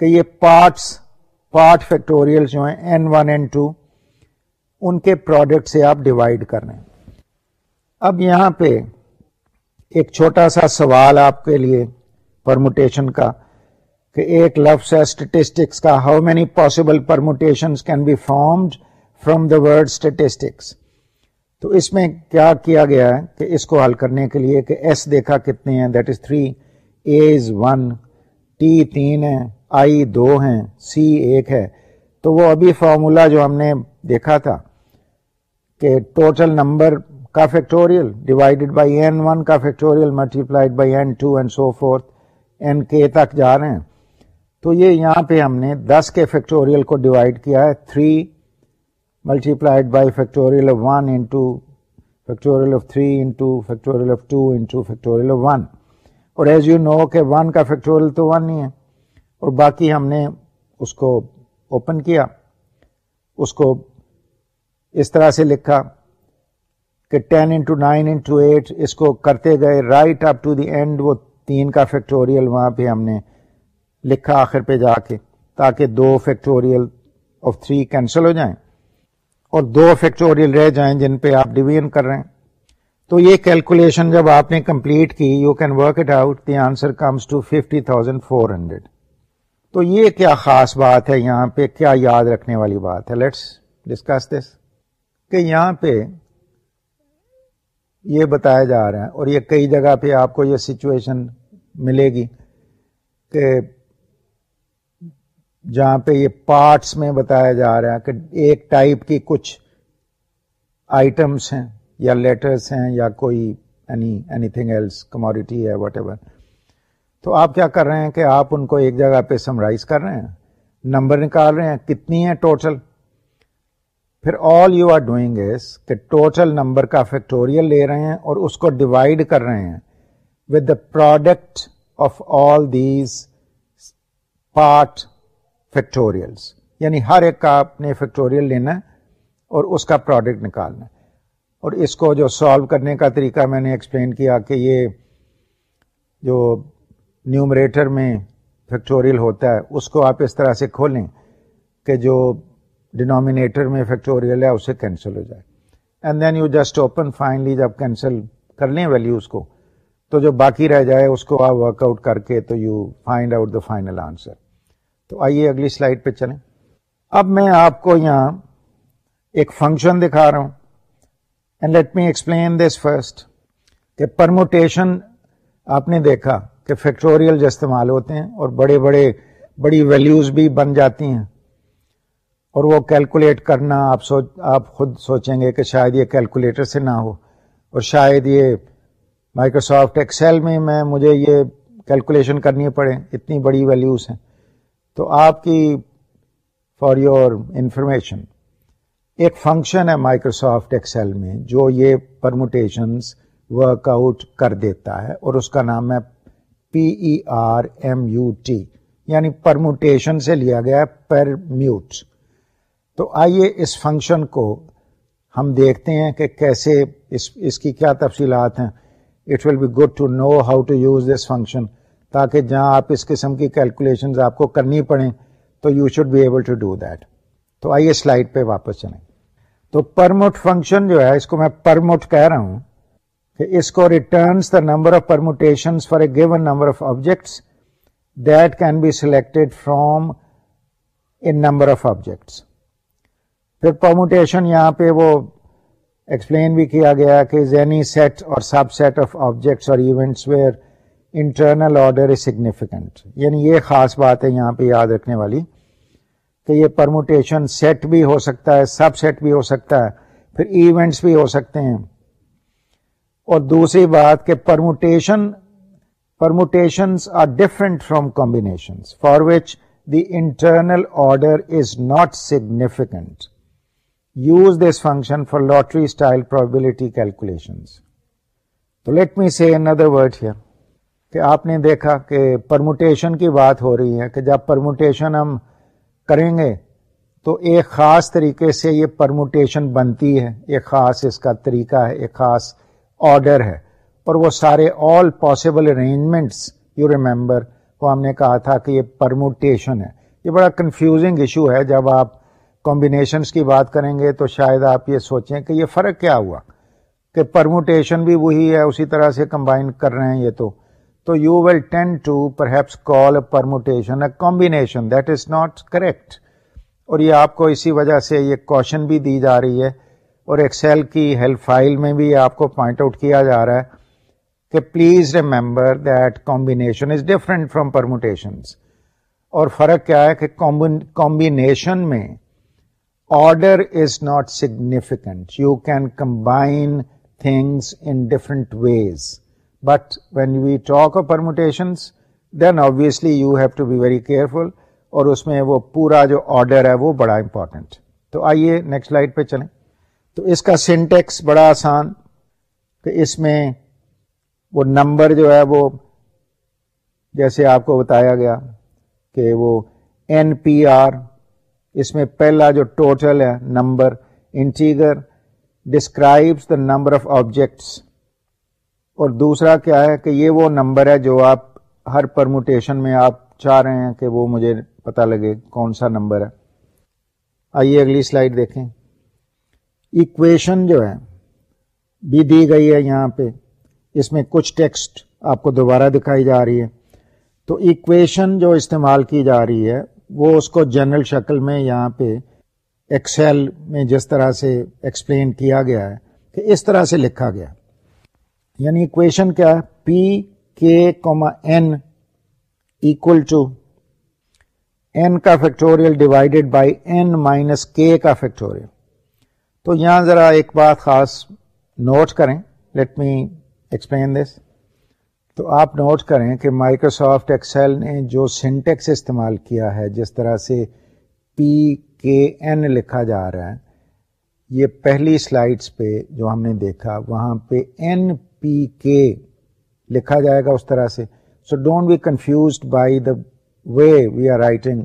کہ یہ پارٹس پارٹ فیکٹوریل جو ہیں این ون این ٹو ان کے پروڈکٹ سے آپ ڈیوائڈ کر رہے ہیں۔ اب یہاں پہ ایک چھوٹا سا سوال آپ کے لیے پرموٹیشن کا کہ ایک لفظ ہے اسٹیٹسٹکس کا۔ How many possible permutation can be formed from the word statistics تو اس میں کیا کیا گیا ہے کہ اس کو حل کرنے کے لیے کہ ایس دیکھا کتنے ہیں that is three S one T تین ہے آئی دو ہیں سی ایک ہے۔ تو وہ ابھی فارمولا جو ہم نے دیکھا تھا کہ ٹوٹل نمبر کا factorial divided by n one کا factorial multiplied by n two and so forth n کے تک جا رہے ہیں۔ تو یہ یہاں پہ ہم نے دس کے فیکٹوریل کو ڈیوائڈ کیا ہے three multiplied by factorial of one into factorial of three into factorial of two into factorial of one اور ایز یو نو کہ ون کا فیکٹوریل تو ون ہی ہے۔ اور باقی ہم نے اس کو اوپن کیا۔ اس کو اس طرح سے لکھا کہ ten into nine into eight اس کو کرتے گئے۔ Right up to the end وہ تین کا فیکٹوریل وہاں پہ ہم نے لکھا آخر پہ جا کے، تاکہ دو فیکٹوریل آف تھری کینسل ہو جائیں۔ اور دو فیکٹوریل رہ جائیں جن پہ آپ ڈویژن کر رہے ہیں۔ تو یہ کیلکولیشن جب آپ نے کمپلیٹ کی you can work it out the answer comes to fifty thousand four hundred تو یہ کیا خاص بات ہے یہاں پہ؟ کیا یاد رکھنے والی بات ہے؟ لیٹس ڈسکس دس کہ یہاں پہ یہ بتایا جا رہا ہے اور یہ کئی جگہ پہ آپ کو یہ سچویشن ملے گی کہ جہاں پہ یہ پارٹس میں بتایا جا رہا ہے کہ ایک ٹائپ کی کچھ آئٹمس ہیں یا لیٹرس ہیں یا کوئی اینی تھنگ ایلس کموڈیٹی ہے واٹ ایور تو آپ کیا کر رہے ہیں کہ آپ ان کو ایک جگہ پہ سمرائز کر رہے ہیں نمبر نکال رہے ہیں، کتنی ہے ٹوٹل پھر all you are doing is کہ ٹوٹل نمبر کا فیکٹوریل لے رہے ہیں اور اس کو ڈیوائڈ کر رہے ہیں with the product of all these part factorials یعنی ہر ایک کا آپ نے فیکٹوریل لینا ہے اور اس کا پروڈکٹ نکالنا۔ ہے اور اس کو جو سالو کرنے کا طریقہ میں نے ایکسپلین کیا کہ یہ جو نیومریٹر میں فیکٹوریل ہوتا ہے، اس کو آپ اس طرح سے کھولیں کہ جو ڈینومینیٹر میں فیکٹوریل ہے، اسے کینسل ہو جائے۔ And then you just open finally جب کینسل کر لیں ویلیوز کو، تو جو باقی رہ جائے، اس کو آپ ورک آؤٹ کر کے تو you find out the final answer تو آئیے اگلی سلائڈ پہ چلیں۔ اب میں آپ کو یہاں ایک فنکشن دکھا رہا ہوں۔ And let me explain this first کہ پرموٹیشن آپ نے دیکھا کہ فیکٹوریل جو استعمال ہوتے ہیں اور بڑے بڑے بڑی ویلیوز بھی بن جاتی ہیں۔ اور وہ کیلکولیٹ کرنا آپ سوچ، آپ خود سوچیں گے کہ شاید یہ کیلکولیٹر سے نہ ہو۔ اور شاید یہ مائکروسافٹ ایکسل میں میں مجھے یہ کیلکولیشن کرنی پڑے۔ اتنی بڑی ویلیوز ہیں۔ تو آپ کی فار یور انفارمیشن ایک فنکشن ہے مائکروسافٹ ایکسل میں جو یہ پرموٹیشنس ورک آؤٹ کر دیتا ہے اور اس کا نام ہے P E R M U T یعنی پرموٹیشن سے لیا گیا پر میوٹ تو آئیے اس فنکشن کو ہم دیکھتے ہیں کہ کیسے اس اس کی کیا تفصیلات ہیں. It will be good to know how to use this function تاکہ جہاں آپ اس قسم کی کیلکولیشن آپ کو کرنی پڑیں، تو you should be able to do that تو آئیے سلائڈ پہ واپس چلیں۔ تو پرموٹ فنکشن جو ہے، اس کو میں پرموٹ کہہ رہا ہوں کہ اس کو returns the number of permutation for a given number of objects that can be selected from a number of objects پھر پرموٹیشن یہاں پہ وہ ایکسپلین بھی کیا گیا کہ زینی سیٹ اور سب سیٹ آف آبجیکٹس اور events where internal order is significant یعنی یہ خاص بات ہے یہاں پہ یاد رکھنے والی کہ یہ پرموٹیشن سیٹ بھی ہو سکتا ہے سب سیٹ بھی ہو سکتا ہے، پھر ایونٹس بھی ہو سکتے ہیں۔ اور دوسری بات کہ permutation permutation are different from combination for which the internal order is not significant use this function for lottery style probability calculation تو let me see another word here کہ آپ نے دیکھا کہ پرموٹیشن کی بات ہو رہی ہے کہ جب پرموٹیشن ہم کریں گے تو ایک خاص طریقے سے یہ پرموٹیشن بنتی ہے، ایک خاص اس کا طریقہ ہے، ایک خاص آرڈر ہے۔ اور وہ سارے all possible arrangements you remember کو ہم نے کہا تھا کہ یہ پرموٹیشن ہے۔ یہ بڑا کنفیوزنگ ایشو ہے۔ جب آپ کمبینیشنس کی بات کریں گے تو شاید آپ یہ سوچیں کہ یہ فرق کیا ہوا؟ کہ پرموٹیشن بھی وہی ہے، اسی طرح سے کمبائن کر رہے ہیں یہ تو۔ تو you will tend to perhaps call permutation a combination that is not correct اور یہ آپ کو اسی وجہ سے یہ کوشچن بھی دی جا رہی ہے اور ایکسل کی ہیلپ فائل میں بھی آپ کو پوائنٹ آؤٹ کیا جا رہا ہے کہ please remember that combination is different from permutation اور فرق کیا ہے کہ کمبینیشن میں order is not significant you can combine things in different ways but when we talk of permutations then obviously you have to be very careful اور اس میں وہ پورا جو آرڈر ہے وہ بڑا امپورٹنٹ تو آئیے نیکسٹ لائٹ پہ چلیں. تو اس کا سینٹیکس بڑا آسان کہ اس میں وہ نمبر جو ہے وہ جیسے آپ کو بتایا گیا کہ وہ این پی آر اس میں پہلا جو ٹوٹل ہے number integer describes the number of objects اور دوسرا کیا ہے کہ یہ وہ نمبر ہے جو آپ ہر پرموٹیشن میں آپ چاہ رہے ہیں کہ وہ مجھے پتا لگے کون سا نمبر ہے۔ آئیے اگلی سلائڈ دیکھیں۔ ایکویشن جو ہے، بھی دی گئی ہے یہاں پہ۔ اس میں کچھ ٹیکسٹ آپ کو دوبارہ دکھائی جا رہی ہے۔ تو ایکویشن جو استعمال کی جا رہی ہے، وہ اس کو جنرل شکل میں یہاں پہ ایکسل میں جس طرح سے ایکسپلین کیا گیا ہے، کہ اس طرح سے لکھا گیا۔ یعنی اکویشن کیا ہے؟ P K comma n equal to n کا factorial divided by n minus k کا فیکٹوریل تو یہاں ذرا ایک بات خاص نوٹ کریں. لیٹ می ایکسپلین دس تو آپ نوٹ کریں کہ مائکروسافٹ ایکسل نے جو سینٹیکس استعمال کیا ہے، جس طرح سے پی کے این لکھا جا رہا ہے، یہ پہلی سلائڈس پہ جو ہم نے دیکھا، وہاں پہ این پی کے لکھا جائے گا اس طرح سے۔ So don't be confused by the way we are writing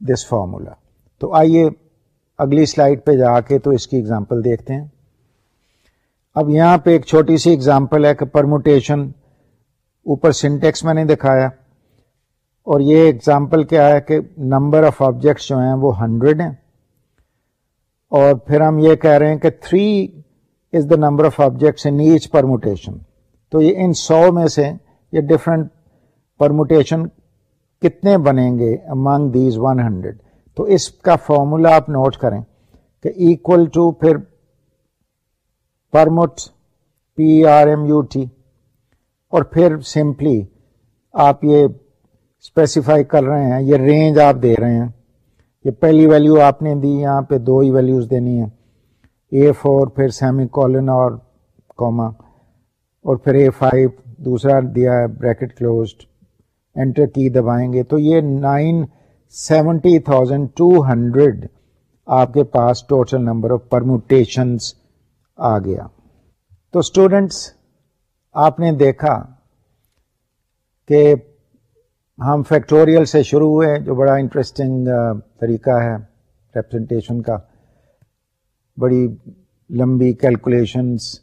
this formula تو آئیے اگلی سلائڈ پہ جا کے تو اس کی اگزامپل دیکھتے ہیں۔ اب یہاں پہ ایک چھوٹی سی اگزامپل ہے کہ پرموٹیشن اوپر سنٹیکس میں نے دکھایا۔ اور یہ اگزامپل کیا ہے کہ نمبر آف آبجیکٹس جو ہیں وہ ہنڈریڈ ہیں۔ اور پھر ہم یہ کہہ رہے ہیں کہ three is the number of objects in each permutation تو یہ ان سو میں سے یہ ڈفرنٹ پرموٹیشن کتنے بنیں گے امانگ دیز ون ہنڈریڈ تو اس کا فارمولا آپ نوٹ کریں کہ ایکول ٹو پھر permut P E R M U T پھر سمپلی آپ یہ اسپیسیفائی کر رہے ہیں، یہ رینج آپ دے رہے ہیں۔ یہ پہلی ویلو آپ نے دی، یہاں پہ دو ہی ویلوز دینی ہے اے فور پھر سیمی کالن اور کوما اور پھر اے فائیو دوسرا دیا ہے بریکٹ کلوزڈ انٹر کی دبائیں گے تو یہ nine seventy thousand two hundred آپ کے پاس ٹوٹل نمبر آف پرموٹیشنس آ گیا تو اسٹوڈینٹس آپ نے دیکھا کہ ہم فیکٹوریل سے شروع ہوئے جو بڑا انٹرسٹنگ طریقہ ہے ریپرزنٹیشن کا بڑی لمبی کیلکولیشنس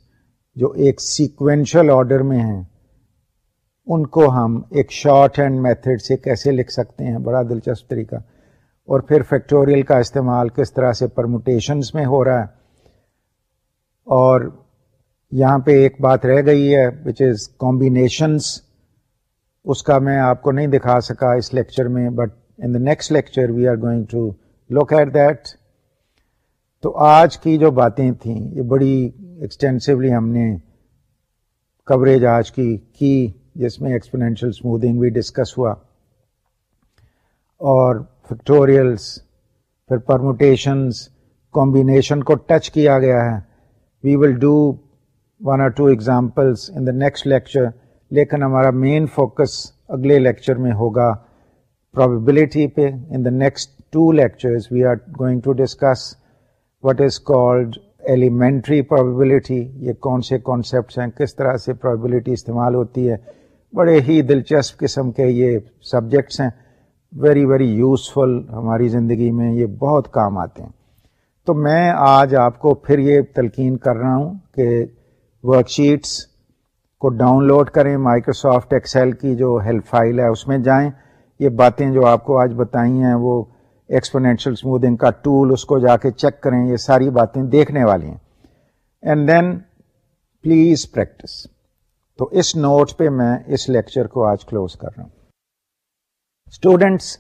جو ایک سیکوینشل آرڈر میں ہیں، ان کو ہم ایک شارٹ ہینڈ میتھڈ سے کیسے لکھ سکتے ہیں؟ بڑا دلچسپ طریقہ۔ اور پھر فیکٹوریل کا استعمال کس طرح سے پرموٹیشنس میں ہو رہا ہے۔ اور یہاں پہ ایک بات رہ گئی ہے وچ از کمبینیشنس اس کا میں آپ کو نہیں دکھا سکا اس لیکچر میں but in the next lecture we are going to look at that تو آج کی جو باتیں تھیں، یہ بڑی ایکسٹینسولی ہم نے کوریج آج کی کی، جس میں ایکسپونینشیل اسموتھنگ بھی ڈسکس ہوا اور فیکٹوریلس پھر پرموٹیشنس کمبینیشن کو ٹچ کیا گیا ہے۔ We will do one or two examples in the next lecture لیکن ہمارا مین فوکس اگلے لیکچر میں ہوگا۔ پرابیبلٹی پہ in the next two lectures we are going to discuss what is called elementary probability یہ کون سے کانسیپٹس ہیں؟ کس طرح سے پرابیبلٹی استعمال ہوتی ہے؟ بڑے ہی دلچسپ قسم کے یہ سبجیکٹس ہیں۔ ویری ویری یوزفل ہماری زندگی میں یہ بہت کام آتے ہیں۔ تو میں آج آپ کو پھر یہ تلقین کر رہا ہوں کہ ورک شیٹس کو ڈاؤن لوڈ کریں مائکروسافٹ ایکسل کی جو ہیلپ فائل ہے، اس میں جائیں۔ یہ باتیں جو آپ کو آج بتائی ہیں، وہ ایکسپونینشیل اسموتھنگ کا ٹول اس کو جا کے چیک کریں، یہ ساری باتیں دیکھنے والی ہیں۔ اینڈ دین پلیز پریکٹس تو اس نوٹ پہ میں اس لیکچر کو آج کلوز کر رہا ہوں۔ اسٹوڈینٹس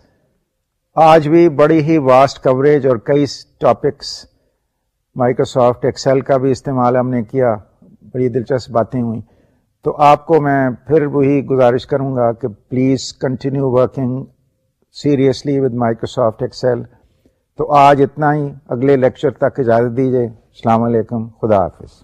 آج بھی بڑی ہی واسٹ کوریج اور کئی ٹاپکس مائکروسافٹ ایکسل کا بھی استعمال ہم نے کیا، بڑی دلچسپ باتیں ہوئیں۔ تو آپ کو میں پھر وہی گزارش کروں گا کہ please continue working seriously with Microsoft Excel تو آج اتنا ہی. اگلے لیکچر تک اجازت دیجیے السلام علیکم. خدا حافظ.